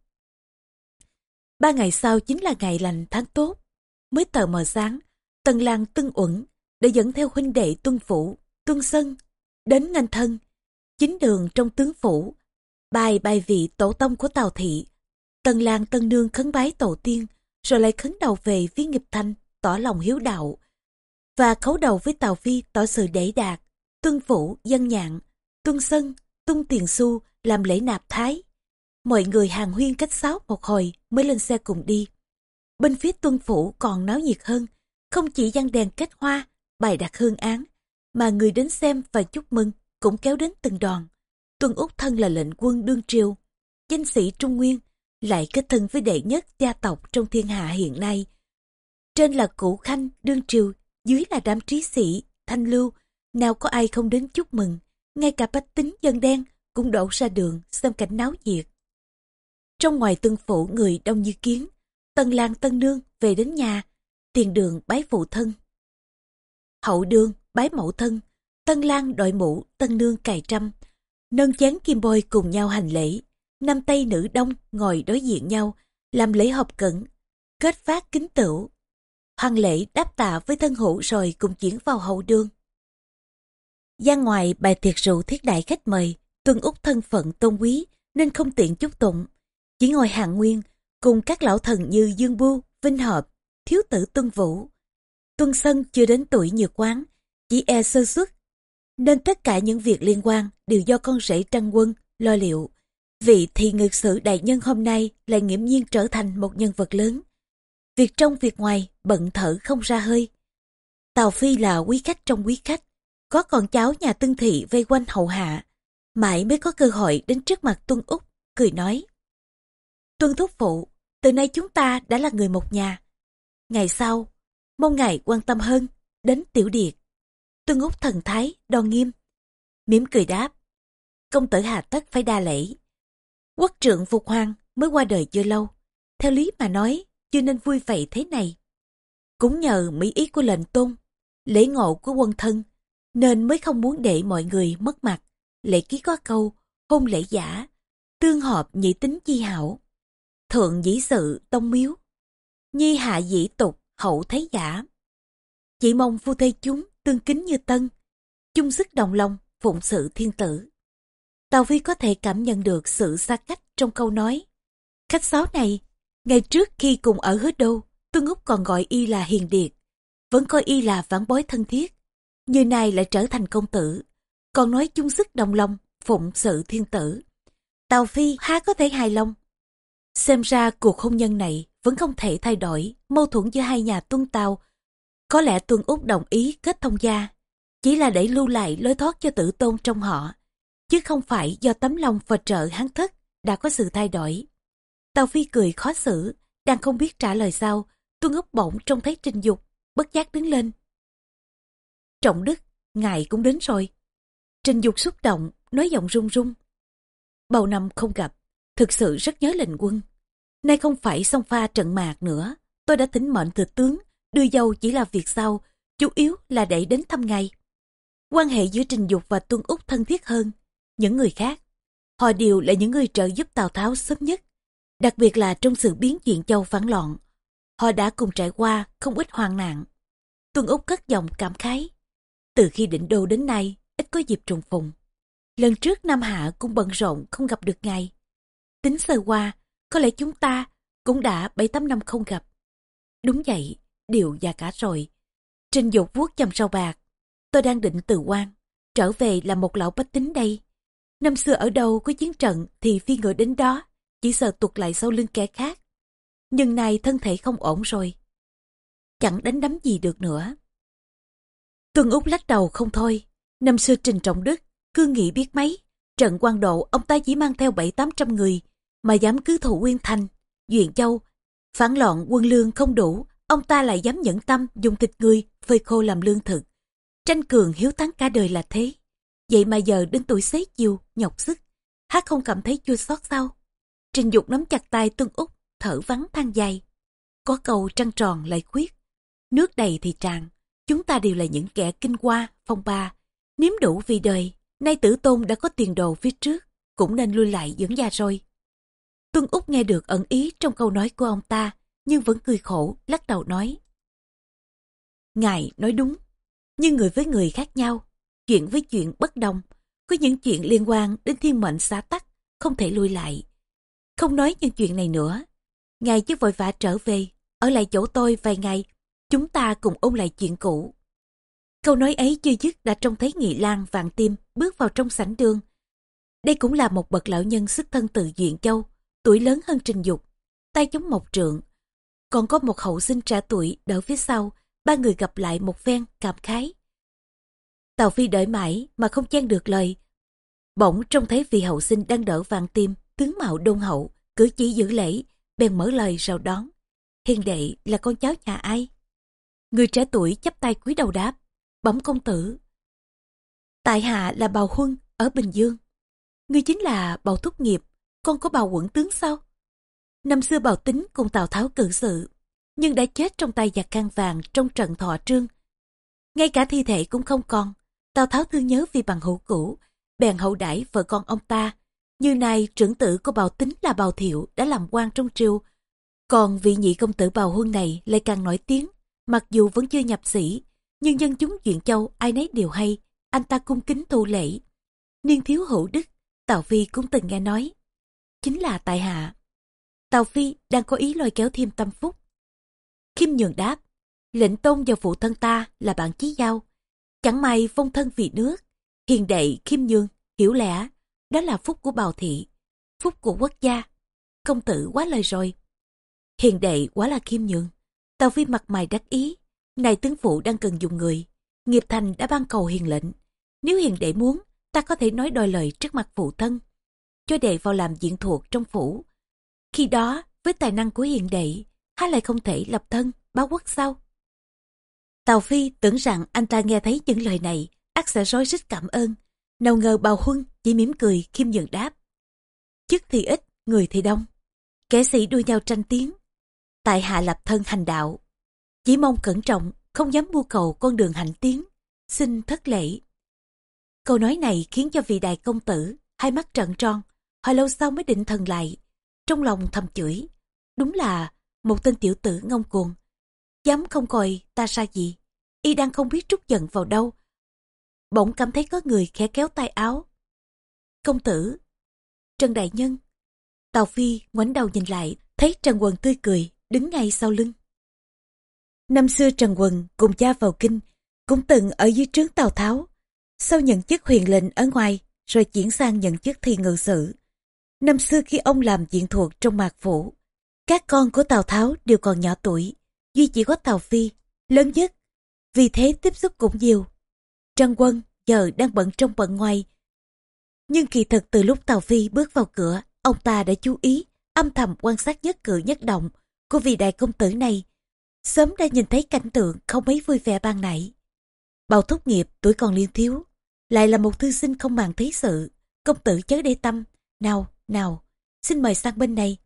Ba ngày sau chính là ngày lành tháng tốt. Mới tờ mờ sáng, Tần Lang tưng Uẩn để dẫn theo huynh đệ tuân phủ, tuân sân, đến ngành thân. Chính đường trong tướng phủ, bài bài vị tổ tông của Tào Thị. Tần Lang Tân Nương khấn bái tổ tiên, rồi lại khấn đầu về với nghiệp thanh, tỏ lòng hiếu đạo. Và khấu đầu với Tào Phi tỏ sự đẩy đạt, tuân phủ, dân nhạn, tuân sân, tung tiền xu, làm lễ nạp thái. Mọi người hàng huyên cách sáo một hồi mới lên xe cùng đi. Bên phía tuân phủ còn náo nhiệt hơn, không chỉ giăng đèn kết hoa, bài đặt hương án, mà người đến xem và chúc mừng cũng kéo đến từng đoàn. Tuân Úc thân là lệnh quân đương triều, danh sĩ Trung Nguyên, lại kết thân với đệ nhất gia tộc trong thiên hạ hiện nay. Trên là cụ khanh đương triều, dưới là đám trí sĩ, thanh lưu, nào có ai không đến chúc mừng, ngay cả bách tính dân đen cũng đổ ra đường xem cảnh náo nhiệt. Trong ngoài tân phủ người đông như kiến, tân lang tân nương về đến nhà, tiền đường bái phụ thân. Hậu đường bái mẫu thân, tân lang đội mũ, tân nương cài trăm, nâng chén kim bôi cùng nhau hành lễ. Nam Tây nữ đông ngồi đối diện nhau, làm lễ hợp cẩn, kết phát kính tửu. Hoàng lễ đáp tạ với thân hữu rồi cùng chuyển vào hậu đường gian ngoài bài tiệc rượu thiết đại khách mời, tuân úc thân phận tôn quý nên không tiện chúc tụng. Chỉ ngồi hạng nguyên cùng các lão thần như Dương Bu, Vinh Hợp, Thiếu tử Tuân Vũ. Tuân Sân chưa đến tuổi nhiều quán, chỉ e sơ xuất. Nên tất cả những việc liên quan đều do con rể Trăng Quân lo liệu. Vị thì ngược sử đại nhân hôm nay lại nghiễm nhiên trở thành một nhân vật lớn. Việc trong việc ngoài bận thở không ra hơi. Tào Phi là quý khách trong quý khách, có con cháu nhà Tân Thị vây quanh hậu hạ. Mãi mới có cơ hội đến trước mặt Tuân Úc, cười nói. Tuân Thúc Phụ, từ nay chúng ta đã là người một nhà. Ngày sau, mong ngài quan tâm hơn đến Tiểu Điệt. Tuân Úc thần thái, đo nghiêm. mỉm cười đáp. Công tử hà tất phải đa lễ. Quốc trượng Phục Hoàng mới qua đời chưa lâu. Theo lý mà nói, chưa nên vui vậy thế này. Cũng nhờ mỹ ý của lệnh tôn, lễ ngộ của quân thân, nên mới không muốn để mọi người mất mặt. Lễ ký có câu, hôn lễ giả, tương hợp nhị tính chi hảo. Thượng dĩ sự tông miếu, nhi hạ dĩ tục hậu thấy giả. Chỉ mong phu thê chúng tương kính như tân, chung sức đồng lòng phụng sự thiên tử. Tào Vi có thể cảm nhận được sự xa cách trong câu nói. Khách sáo này, ngày trước khi cùng ở hứa đô, tương Úc còn gọi y là hiền điệt, vẫn coi y là vãn bối thân thiết. Như này lại trở thành công tử, còn nói chung sức đồng lòng, phụng sự thiên tử. Tào Phi há có thể hài lòng. Xem ra cuộc hôn nhân này vẫn không thể thay đổi mâu thuẫn giữa hai nhà tuân Tào, Có lẽ tuân úc đồng ý kết thông gia, chỉ là để lưu lại lối thoát cho tử tôn trong họ, chứ không phải do tấm lòng và trợ hán thất đã có sự thay đổi. Tào Phi cười khó xử, đang không biết trả lời sao, tuân úc bỗng trông thấy trình dục, bất giác đứng lên. Trọng đức, ngài cũng đến rồi. Trình dục xúc động, nói giọng run run. Bao năm không gặp, thực sự rất nhớ lệnh quân. Nay không phải song pha trận mạc nữa, tôi đã tính mệnh thừa tướng, đưa dâu chỉ là việc sau, chủ yếu là để đến thăm ngài Quan hệ giữa Trình Dục và Tuân Úc thân thiết hơn, những người khác. Họ đều là những người trợ giúp Tào Tháo sớm nhất, đặc biệt là trong sự biến chuyện châu phản loạn. Họ đã cùng trải qua không ít hoang nạn. Tuân Úc cất giọng cảm khái. Từ khi định đô đến nay, ít có dịp trùng phùng. Lần trước Nam Hạ cũng bận rộn không gặp được ngài, tính sơ qua, có lẽ chúng ta cũng đã bảy tám năm không gặp. Đúng vậy, điều già cả rồi. Trình dục vuốt chầm sau bạc. Tôi đang định từ quan, trở về là một lão bách tính đây. Năm xưa ở đâu có chiến trận thì phi ngựa đến đó, chỉ sợ tuột lại sau lưng kẻ khác. Nhưng nay thân thể không ổn rồi. Chẳng đánh đấm gì được nữa. Tuân Úc lắc đầu không thôi. Năm xưa Trình Trọng Đức, cương nghị biết mấy. Trận quan độ ông ta chỉ mang theo bảy tám trăm người, mà dám cứ thủ Nguyên Thành, Duyện Châu. Phản loạn quân lương không đủ, ông ta lại dám nhẫn tâm dùng thịt người phơi khô làm lương thực. Tranh cường hiếu thắng cả đời là thế. Vậy mà giờ đến tuổi xế chiều, nhọc sức. Hát không cảm thấy chua xót sao? Trình Dục nắm chặt tay Tuân Úc, thở vắng than dài. Có câu trăng tròn lại khuyết. Nước đầy thì tràn. Chúng ta đều là những kẻ kinh qua, phong ba. Nếm đủ vì đời, nay tử tôn đã có tiền đồ phía trước. Cũng nên lui lại dưỡng gia rồi. Tuân Úc nghe được ẩn ý trong câu nói của ông ta, nhưng vẫn cười khổ, lắc đầu nói. Ngài nói đúng, nhưng người với người khác nhau, chuyện với chuyện bất đồng, có những chuyện liên quan đến thiên mệnh xã tắc, không thể lui lại. Không nói những chuyện này nữa, ngài chứ vội vã trở về, ở lại chỗ tôi vài ngày, chúng ta cùng ôn lại chuyện cũ. Câu nói ấy chưa dứt đã trông thấy Nghị Lan vạn tim bước vào trong sảnh đường. Đây cũng là một bậc lão nhân xuất thân từ Duyện Châu, tuổi lớn hơn Trình Dục, tay chống mộc trượng. Còn có một hậu sinh trẻ tuổi đỡ phía sau, ba người gặp lại một phen cảm khái. Tàu Phi đợi mãi mà không chen được lời. Bỗng trông thấy vị hậu sinh đang đỡ vàng tim, tướng mạo đôn hậu, cử chỉ giữ lễ, bèn mở lời rào đón. Hiền đệ là con cháu nhà ai? Người trẻ tuổi chắp tay cúi đầu đáp, bẩm công tử. Tại hạ là bào huân ở Bình Dương. Người chính là bào thúc nghiệp, con có bào quận tướng sao? Năm xưa bào tính cùng Tào Tháo cử sự, nhưng đã chết trong tay giặc can vàng trong trận thọ trương. Ngay cả thi thể cũng không còn, Tào Tháo thương nhớ vì bằng hữu cũ, bèn hậu đãi vợ con ông ta. Như nay trưởng tử của bào tính là bào thiệu đã làm quan trong triều, còn vị nhị công tử bào huân này lại càng nổi tiếng, mặc dù vẫn chưa nhập sĩ, nhưng dân chúng chuyện châu ai nấy đều hay, anh ta cung kính thu lễ. Niên thiếu hữu đức, Tào Phi cũng từng nghe nói. Chính là tại hạ. Tào Phi đang có ý lôi kéo thêm tâm phúc. Khiêm nhường đáp, lệnh tôn và phụ thân ta là bạn chí giao. Chẳng may phong thân vì nước, hiền đệ khiêm nhường, hiểu lẽ, đó là phúc của bào thị, phúc của quốc gia. Công tử quá lời rồi. Hiền đệ quá là khiêm nhường. Tào Phi mặt mày đắc ý, này tướng phụ đang cần dùng người. Nghiệp thành đã ban cầu hiền lệnh. Nếu hiền đệ muốn, ta có thể nói đòi lời trước mặt phụ thân. Cho đệ vào làm diện thuộc trong phủ. Khi đó, với tài năng của hiền đệ, há lại không thể lập thân, báo quốc sao? Tào Phi tưởng rằng anh ta nghe thấy những lời này, ác sẽ rối rít cảm ơn. Nào ngờ bào huân chỉ mỉm cười khiêm nhường đáp. Chức thì ít, người thì đông. Kẻ sĩ đua nhau tranh tiếng. Tại hạ lập thân hành đạo, chỉ mong cẩn trọng, không dám mưu cầu con đường hạnh tiến. Xin thất lễ. Câu nói này khiến cho vị đại công tử, hai mắt trợn tròn, hồi lâu sau mới định thần lại. Trong lòng thầm chửi, đúng là một tên tiểu tử ngông cuồng. Dám không coi ta ra gì, y đang không biết trút giận vào đâu. Bỗng cảm thấy có người khẽ kéo tay áo. Công tử, Trần Đại Nhân. Tào Phi ngoảnh đầu nhìn lại, thấy Trần Quần tươi cười, đứng ngay sau lưng. Năm xưa Trần Quần cùng cha vào kinh, cũng từng ở dưới trướng Tào Tháo. Sau nhận chức huyền lệnh ở ngoài, rồi chuyển sang nhận chức thi ngự sử. Năm xưa khi ông làm diện thuộc trong mạc phủ, các con của Tào Tháo đều còn nhỏ tuổi, duy chỉ có Tào Phi, lớn nhất. Vì thế tiếp xúc cũng nhiều. Trần Quân giờ đang bận trong bận ngoài. Nhưng kỳ thật từ lúc Tào Phi bước vào cửa, ông ta đã chú ý, âm thầm quan sát nhất cử nhất động của vị đại công tử này sớm đã nhìn thấy cảnh tượng không mấy vui vẻ ban nãy. Bào thúc nghiệp tuổi còn liên thiếu, lại là một thư sinh không màng thấy sự, công tử chớ để tâm, nào, nào, xin mời sang bên này.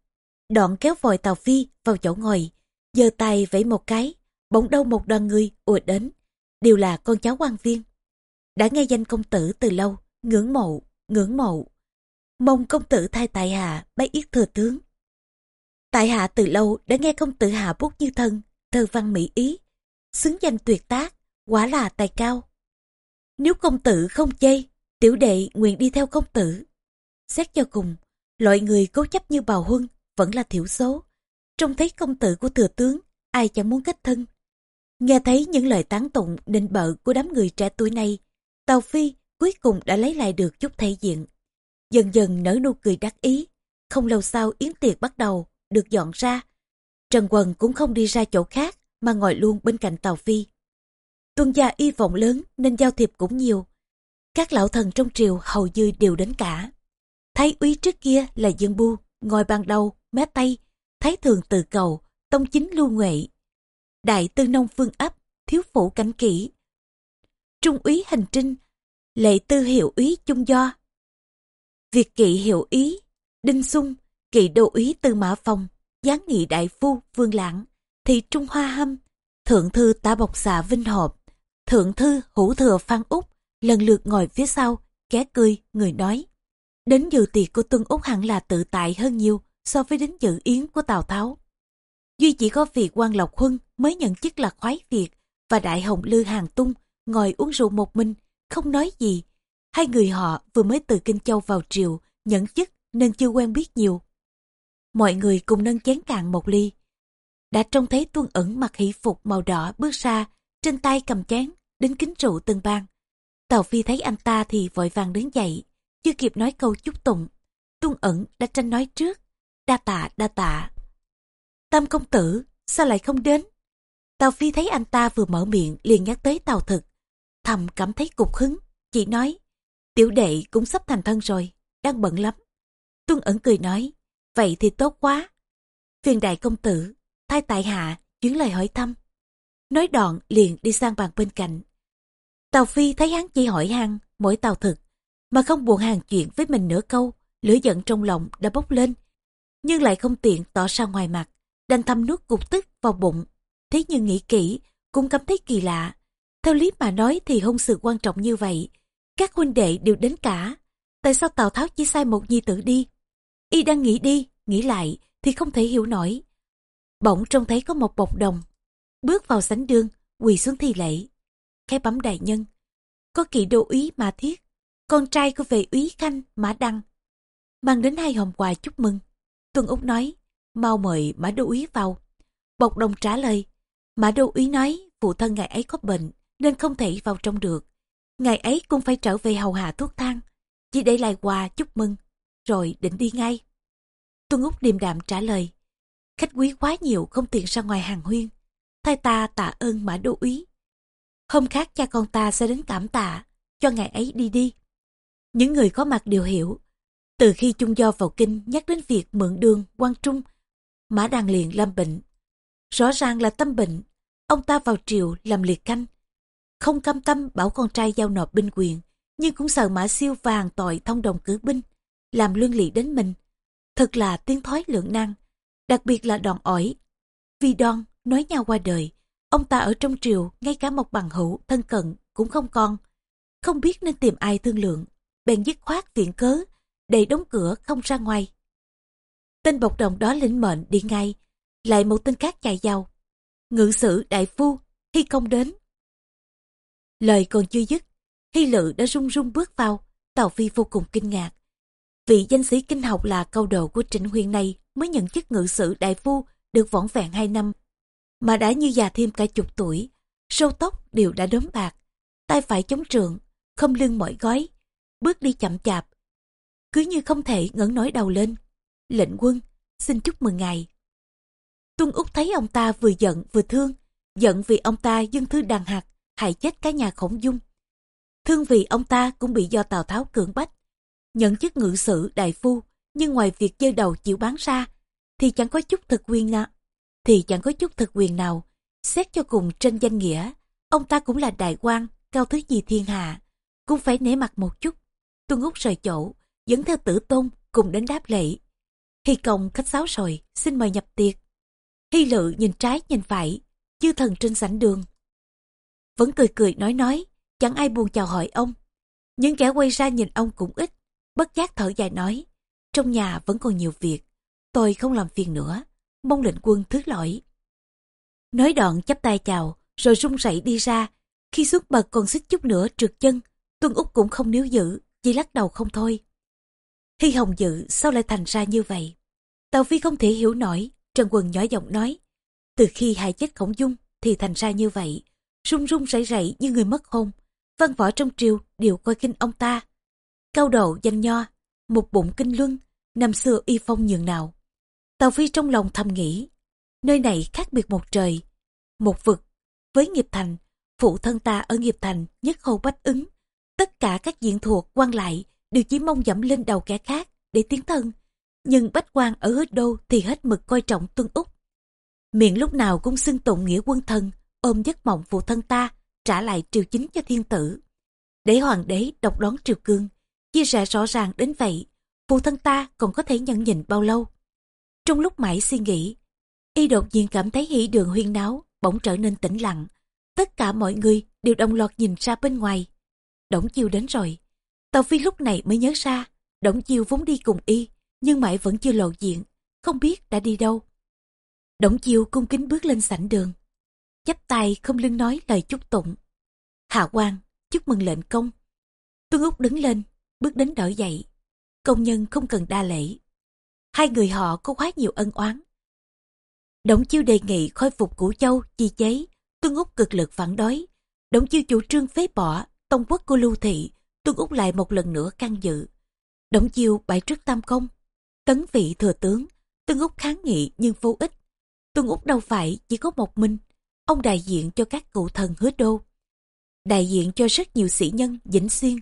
Đoạn kéo vòi Tàu Phi vào chỗ ngồi, giơ tay vẫy một cái, bỗng đâu một đoàn người ùa đến, đều là con cháu quan viên. Đã nghe danh công tử từ lâu, ngưỡng mộ, ngưỡng mộ. Mong công tử thay tại hạ bái yết thừa tướng. Tại hạ từ lâu đã nghe công tử hạ bút như thân, thơ văn mỹ ý, xứng danh tuyệt tác, quả là tài cao. Nếu công tử không chê, tiểu đệ nguyện đi theo công tử. Xét cho cùng, Loại người cố chấp như bào huân vẫn là thiểu số. Trông thấy công tử của thừa tướng, ai chẳng muốn kết thân. Nghe thấy những lời tán tụng nịnh bợ của đám người trẻ tuổi này, Tàu Phi cuối cùng đã lấy lại được chút thể diện. Dần dần nở nụ cười đắc ý, không lâu sau yến tiệc bắt đầu, được dọn ra. Trần Quần cũng không đi ra chỗ khác, mà ngồi luôn bên cạnh Tàu Phi. Tuân gia y vọng lớn nên giao thiệp cũng nhiều. Các lão thần trong triều hầu như đều đến cả. Thái úy trước kia là Dương Bu, ngồi ban đầu, mé tay. Thái thường từ cầu, tông chính lưu nguệ. Đại tư nông phương ấp, thiếu phủ cảnh kỹ. Trung úy hành trinh, lệ tư hiệu úy chung do. Việt kỵ hiệu ý, đinh sung, kỵ đô úy tư mã phong giáng nghị đại phu vương lãng, thì trung hoa hâm, thượng thư tả bọc xạ vinh hộp, thượng thư hữu thừa phan úc, lần lượt ngồi phía sau, ké cười, người nói. Đến dự tiệc của Tuân Úc hẳn là tự tại hơn nhiều so với đến dự yến của Tào Tháo. Duy chỉ có việc quan Lộc Huân mới nhận chức là khoái Việt và Đại Hồng Lư Hàng Tung ngồi uống rượu một mình, không nói gì. Hai người họ vừa mới từ Kinh Châu vào triều, nhận chức nên chưa quen biết nhiều. Mọi người cùng nâng chén cạn một ly. Đã trông thấy tuân ẩn mặc hỷ phục màu đỏ bước ra, trên tay cầm chén, đến kính rượu từng ban. Tàu Phi thấy anh ta thì vội vàng đứng dậy, chưa kịp nói câu chúc tụng. Tuân ẩn đã tranh nói trước, đa tạ đa tạ. Tam công tử, sao lại không đến? Tàu Phi thấy anh ta vừa mở miệng liền nhắc tới Tàu Thực. Thầm cảm thấy cục hứng, chỉ nói, tiểu đệ cũng sắp thành thân rồi, đang bận lắm. Tuân ẩn cười nói, vậy thì tốt quá. Phiền đại công tử, thay tại hạ, chuyển lời hỏi thăm. Nói đoạn liền đi sang bàn bên cạnh. Tàu Phi thấy hắn chỉ hỏi han mỗi tàu thực, mà không buồn hàng chuyện với mình nửa câu, lửa giận trong lòng đã bốc lên, nhưng lại không tiện tỏ ra ngoài mặt, đành thăm nuốt cục tức vào bụng. Thế nhưng nghĩ kỹ, cũng cảm thấy kỳ lạ. Theo lý mà nói thì hôn sự quan trọng như vậy, các huynh đệ đều đến cả. Tại sao Tào Tháo chỉ sai một nhi tử đi? Y đang nghĩ đi, nghĩ lại thì không thể hiểu nổi. Bỗng trông thấy có một bọc đồng. Bước vào sánh đường quỳ xuống thi lễ. Khẽ bấm đại nhân. Có kỵ đô úy mà thiết, con trai của vệ úy khanh Mã Đăng. Mang đến hai hòm quà chúc mừng. Tuân Úc nói, mau mời Mã Đô úy vào. bọc đồng trả lời, Mã Đô úy nói phụ thân ngài ấy có bệnh nên không thể vào trong được. Ngài ấy cũng phải trở về hầu hạ thuốc thang, chỉ để lại quà chúc mừng, rồi định đi ngay. Tuân Úc điềm đạm trả lời, khách quý quá nhiều không tiện ra ngoài hàng huyên, thay ta tạ ơn Mã Đô úy. Hôm khác cha con ta sẽ đến cảm tạ, cho ngài ấy đi đi. Những người có mặt đều hiểu, từ khi Trung Do vào kinh nhắc đến việc mượn đường quan trung, Mã đàn liền lâm bệnh. Rõ ràng là tâm bệnh, ông ta vào triều làm liệt canh. Không cam tâm bảo con trai giao nộp binh quyền, nhưng cũng sợ Mã Siêu vàng tội thông đồng cử binh, làm lương lị đến mình. Thật là tiếng thói lượng năng, đặc biệt là đòn ỏi. Vì đòn nói nhau qua đời, ông ta ở trong triều ngay cả một bằng hữu thân cận cũng không còn. Không biết nên tìm ai thương lượng, bèn dứt khoát tiện cớ để đóng cửa không ra ngoài. Tên bộc đồng đó lĩnh mệnh đi ngay, lại một tên khác chạy vào. Ngự sử đại phu, hy công đến. Lời còn chưa dứt, hy lự đã run run bước vào, Tào Phi vô cùng kinh ngạc. Vị danh sĩ kinh học là câu đầu của Trịnh Huyền này mới nhận chức ngự sử đại phu được võn vẹn hai năm, mà đã như già thêm cả chục tuổi, sâu tóc đều đã đốm bạc, tay phải chống trượng, không lưng mỏi gói, bước đi chậm chạp, cứ như không thể ngẩng nổi đầu lên. Lệnh quân, xin chúc mừng ngài. Tuân Úc thấy ông ta vừa giận vừa thương, giận vì ông ta dân thư đàn hạt, hại chết cả nhà khổng dung. Thương vì ông ta cũng bị do Tào Tháo cưỡng bách. Nhận chức ngự sử đại phu, nhưng ngoài việc dơ đầu chịu bán ra, thì chẳng có chút thực quyền nào. Thì chẳng có chút thực quyền nào. Xét cho cùng trên danh nghĩa, ông ta cũng là đại quan, cao thứ gì thiên hạ. Cũng phải nể mặt một chút. Tuân Úc rời chỗ, dẫn theo tử tôn cùng đến đáp lễ. Hy công khách sáo rồi, xin mời nhập tiệc. Hy lự nhìn trái nhìn phải, chư thần trên sảnh đường. Vẫn cười cười nói nói, chẳng ai buồn chào hỏi ông. Những kẻ quay ra nhìn ông cũng ít, bất giác thở dài nói, trong nhà vẫn còn nhiều việc, tôi không làm phiền nữa, mong lệnh quân thứ lỗi. Nói đoạn chắp tay chào, rồi run rẩy đi ra, khi xuất bậc còn xích chút nữa trượt chân, Tuân Úc cũng không níu giữ, chỉ lắc đầu không thôi. Hy Hồng Dự sao lại thành ra như vậy? Tàu Phi không thể hiểu nổi, Trần Quần nhỏ giọng nói. Từ khi hại chết khổng dung thì thành ra như vậy, run run rẩy rẩy như người mất hôn. Văn võ trong triều đều coi kinh ông ta. Cao độ danh nho, một bụng kinh luân, năm xưa y phong nhường nào. Tàu Phi trong lòng thầm nghĩ, nơi này khác biệt một trời, một vực. Với nghiệp thành, phụ thân ta ở nghiệp thành nhất hầu bách ứng. Tất cả các diện thuộc quan lại đều chỉ mong dẫm lên đầu kẻ khác để tiến thân. Nhưng bách quan ở hết đô thì hết mực coi trọng tuân úc. Miệng lúc nào cũng xưng tụng nghĩa quân thân, ôm giấc mộng phụ thân ta, trả lại triều chính cho thiên tử. Để hoàng đế độc đón triều cương, chia sẻ rõ ràng đến vậy, phụ thân ta còn có thể nhận nhìn bao lâu. Trong lúc mãi suy nghĩ, y đột nhiên cảm thấy hỉ đường huyên náo, bỗng trở nên tĩnh lặng. Tất cả mọi người đều đồng loạt nhìn ra bên ngoài. Đổng chiêu đến rồi. Tàu Phi lúc này mới nhớ ra, Đổng chiêu vốn đi cùng y, nhưng mãi vẫn chưa lộ diện, không biết đã đi đâu. Đổng chiêu cung kính bước lên sảnh đường. chắp tay không lưng nói lời chúc tụng. Hạ quan, chúc mừng lệnh công. Tuân Úc đứng lên, bước đến đỡ dậy. Công nhân không cần đa lễ. Hai người họ có quá nhiều ân oán. Đổng chiêu đề nghị khôi phục củ châu, chi chế. Tuân Úc cực lực phản đối. Đổng chiêu chủ trương phế bỏ, tông quốc của lưu thị. Tuân Úc lại một lần nữa can dự. Đổng chiêu bại trước tam công. Tấn vị thừa tướng. Tuân Úc kháng nghị nhưng vô ích. Tuân Úc đâu phải chỉ có một mình. Ông đại diện cho các cụ thần hứa đô. Đại diện cho rất nhiều sĩ nhân, dĩnh xuyên.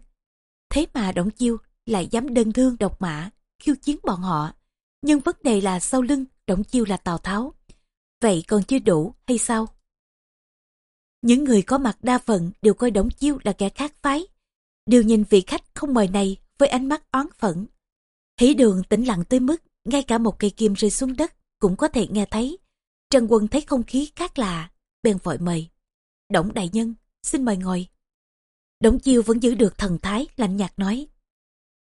Thế mà Đổng chiêu lại dám đơn thương độc mã, khiêu chiến bọn họ. Nhưng vấn đề là sau lưng Đổng chiêu là Tào Tháo. Vậy còn chưa đủ hay sao? Những người có mặt đa phần đều coi Đổng chiêu là kẻ khác phái. Đều nhìn vị khách không mời này với ánh mắt oán phẫn. Hỷ đường tĩnh lặng tới mức ngay cả một cây kim rơi xuống đất cũng có thể nghe thấy. Trần Quân thấy không khí khác lạ, bèn vội mời. Đổng đại nhân, xin mời ngồi đống chiêu vẫn giữ được thần thái, lạnh nhạt nói.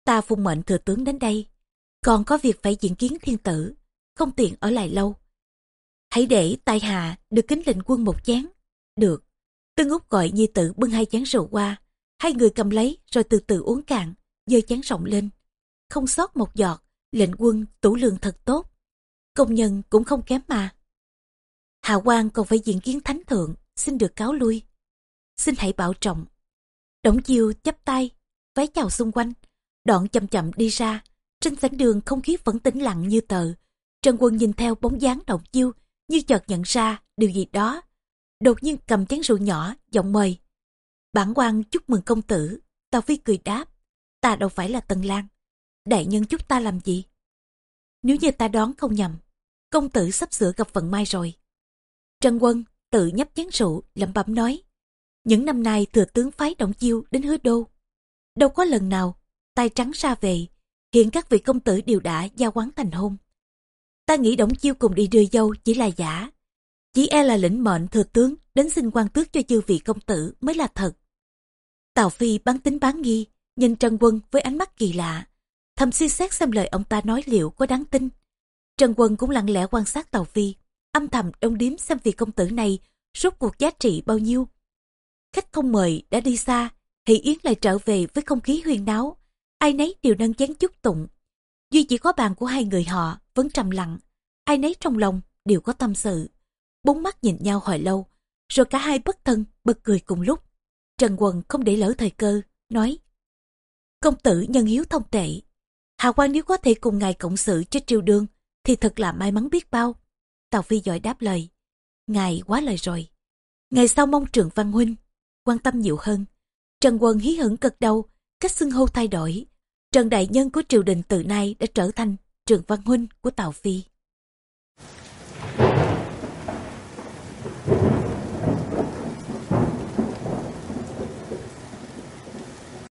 Ta phụng mệnh thừa tướng đến đây, còn có việc phải diện kiến thiên tử, không tiện ở lại lâu. Hãy để tài hạ được kính lệnh quân một chén. Được. Tương Úc gọi nhi tử bưng hai chén rượu qua. Hai người cầm lấy rồi từ từ uống cạn, dơ chén rộng lên. Không sót một giọt, lệnh quân tủ lượng thật tốt. Công nhân cũng không kém mà. Hạ quan còn phải diện kiến thánh thượng, xin được cáo lui. Xin hãy bảo trọng. Đổng chiêu chắp tay, vái chào xung quanh. Đoạn chậm chậm đi ra. Trên sảnh đường không khí vẫn tĩnh lặng như tờ. Trần Quân nhìn theo bóng dáng động chiêu, như chợt nhận ra điều gì đó. Đột nhiên cầm chén rượu nhỏ, giọng mời. Bản quan chúc mừng công tử. Tào Phi cười đáp. Ta đâu phải là Tần Lan. Đại nhân chúc ta làm gì? Nếu như ta đoán không nhầm, công tử sắp sửa gặp vận may rồi. Trần Quân tự nhấp chén rượu, lẩm bẩm nói. Những năm nay thừa tướng phái động chiêu đến hứa đô. Đâu có lần nào, tay trắng ra về, hiện các vị công tử đều đã giao quán thành hôn. Ta nghĩ động Chiêu cùng đi đưa dâu chỉ là giả. Chỉ e là lĩnh mệnh thừa tướng đến xin quan tước cho chư vị công tử mới là thật. Tào Phi bán tính bán nghi, nhìn Trần Quân với ánh mắt kỳ lạ. Thầm suy xét xem lời ông ta nói liệu có đáng tin. Trần Quân cũng lặng lẽ quan sát Tào Phi, âm thầm đông điếm xem vị công tử này rốt cuộc giá trị bao nhiêu. Khách không mời đã đi xa, Hỷ Yến lại trở về với không khí huyên náo. Ai nấy đều nâng chén chúc tụng. Duy chỉ có bàn của hai người họ vẫn trầm lặng. Ai nấy trong lòng đều có tâm sự. Bốn mắt nhìn nhau hồi lâu, rồi cả hai bất thân bật cười cùng lúc. Trần Quần không để lỡ thời cơ, nói Công tử nhân hiếu thông tệ. hà quan nếu có thể cùng ngài cộng sự cho triều đương thì thật là may mắn biết bao. Tào Phi giỏi đáp lời. Ngài quá lời rồi. Ngày sau mong trường văn huynh quan tâm nhiều hơn. Trần Quân hí hửng cực đầu, cách xưng hô thay đổi. Trần Đại Nhân của triều đình từ nay đã trở thành trường văn huynh của Tào Phi.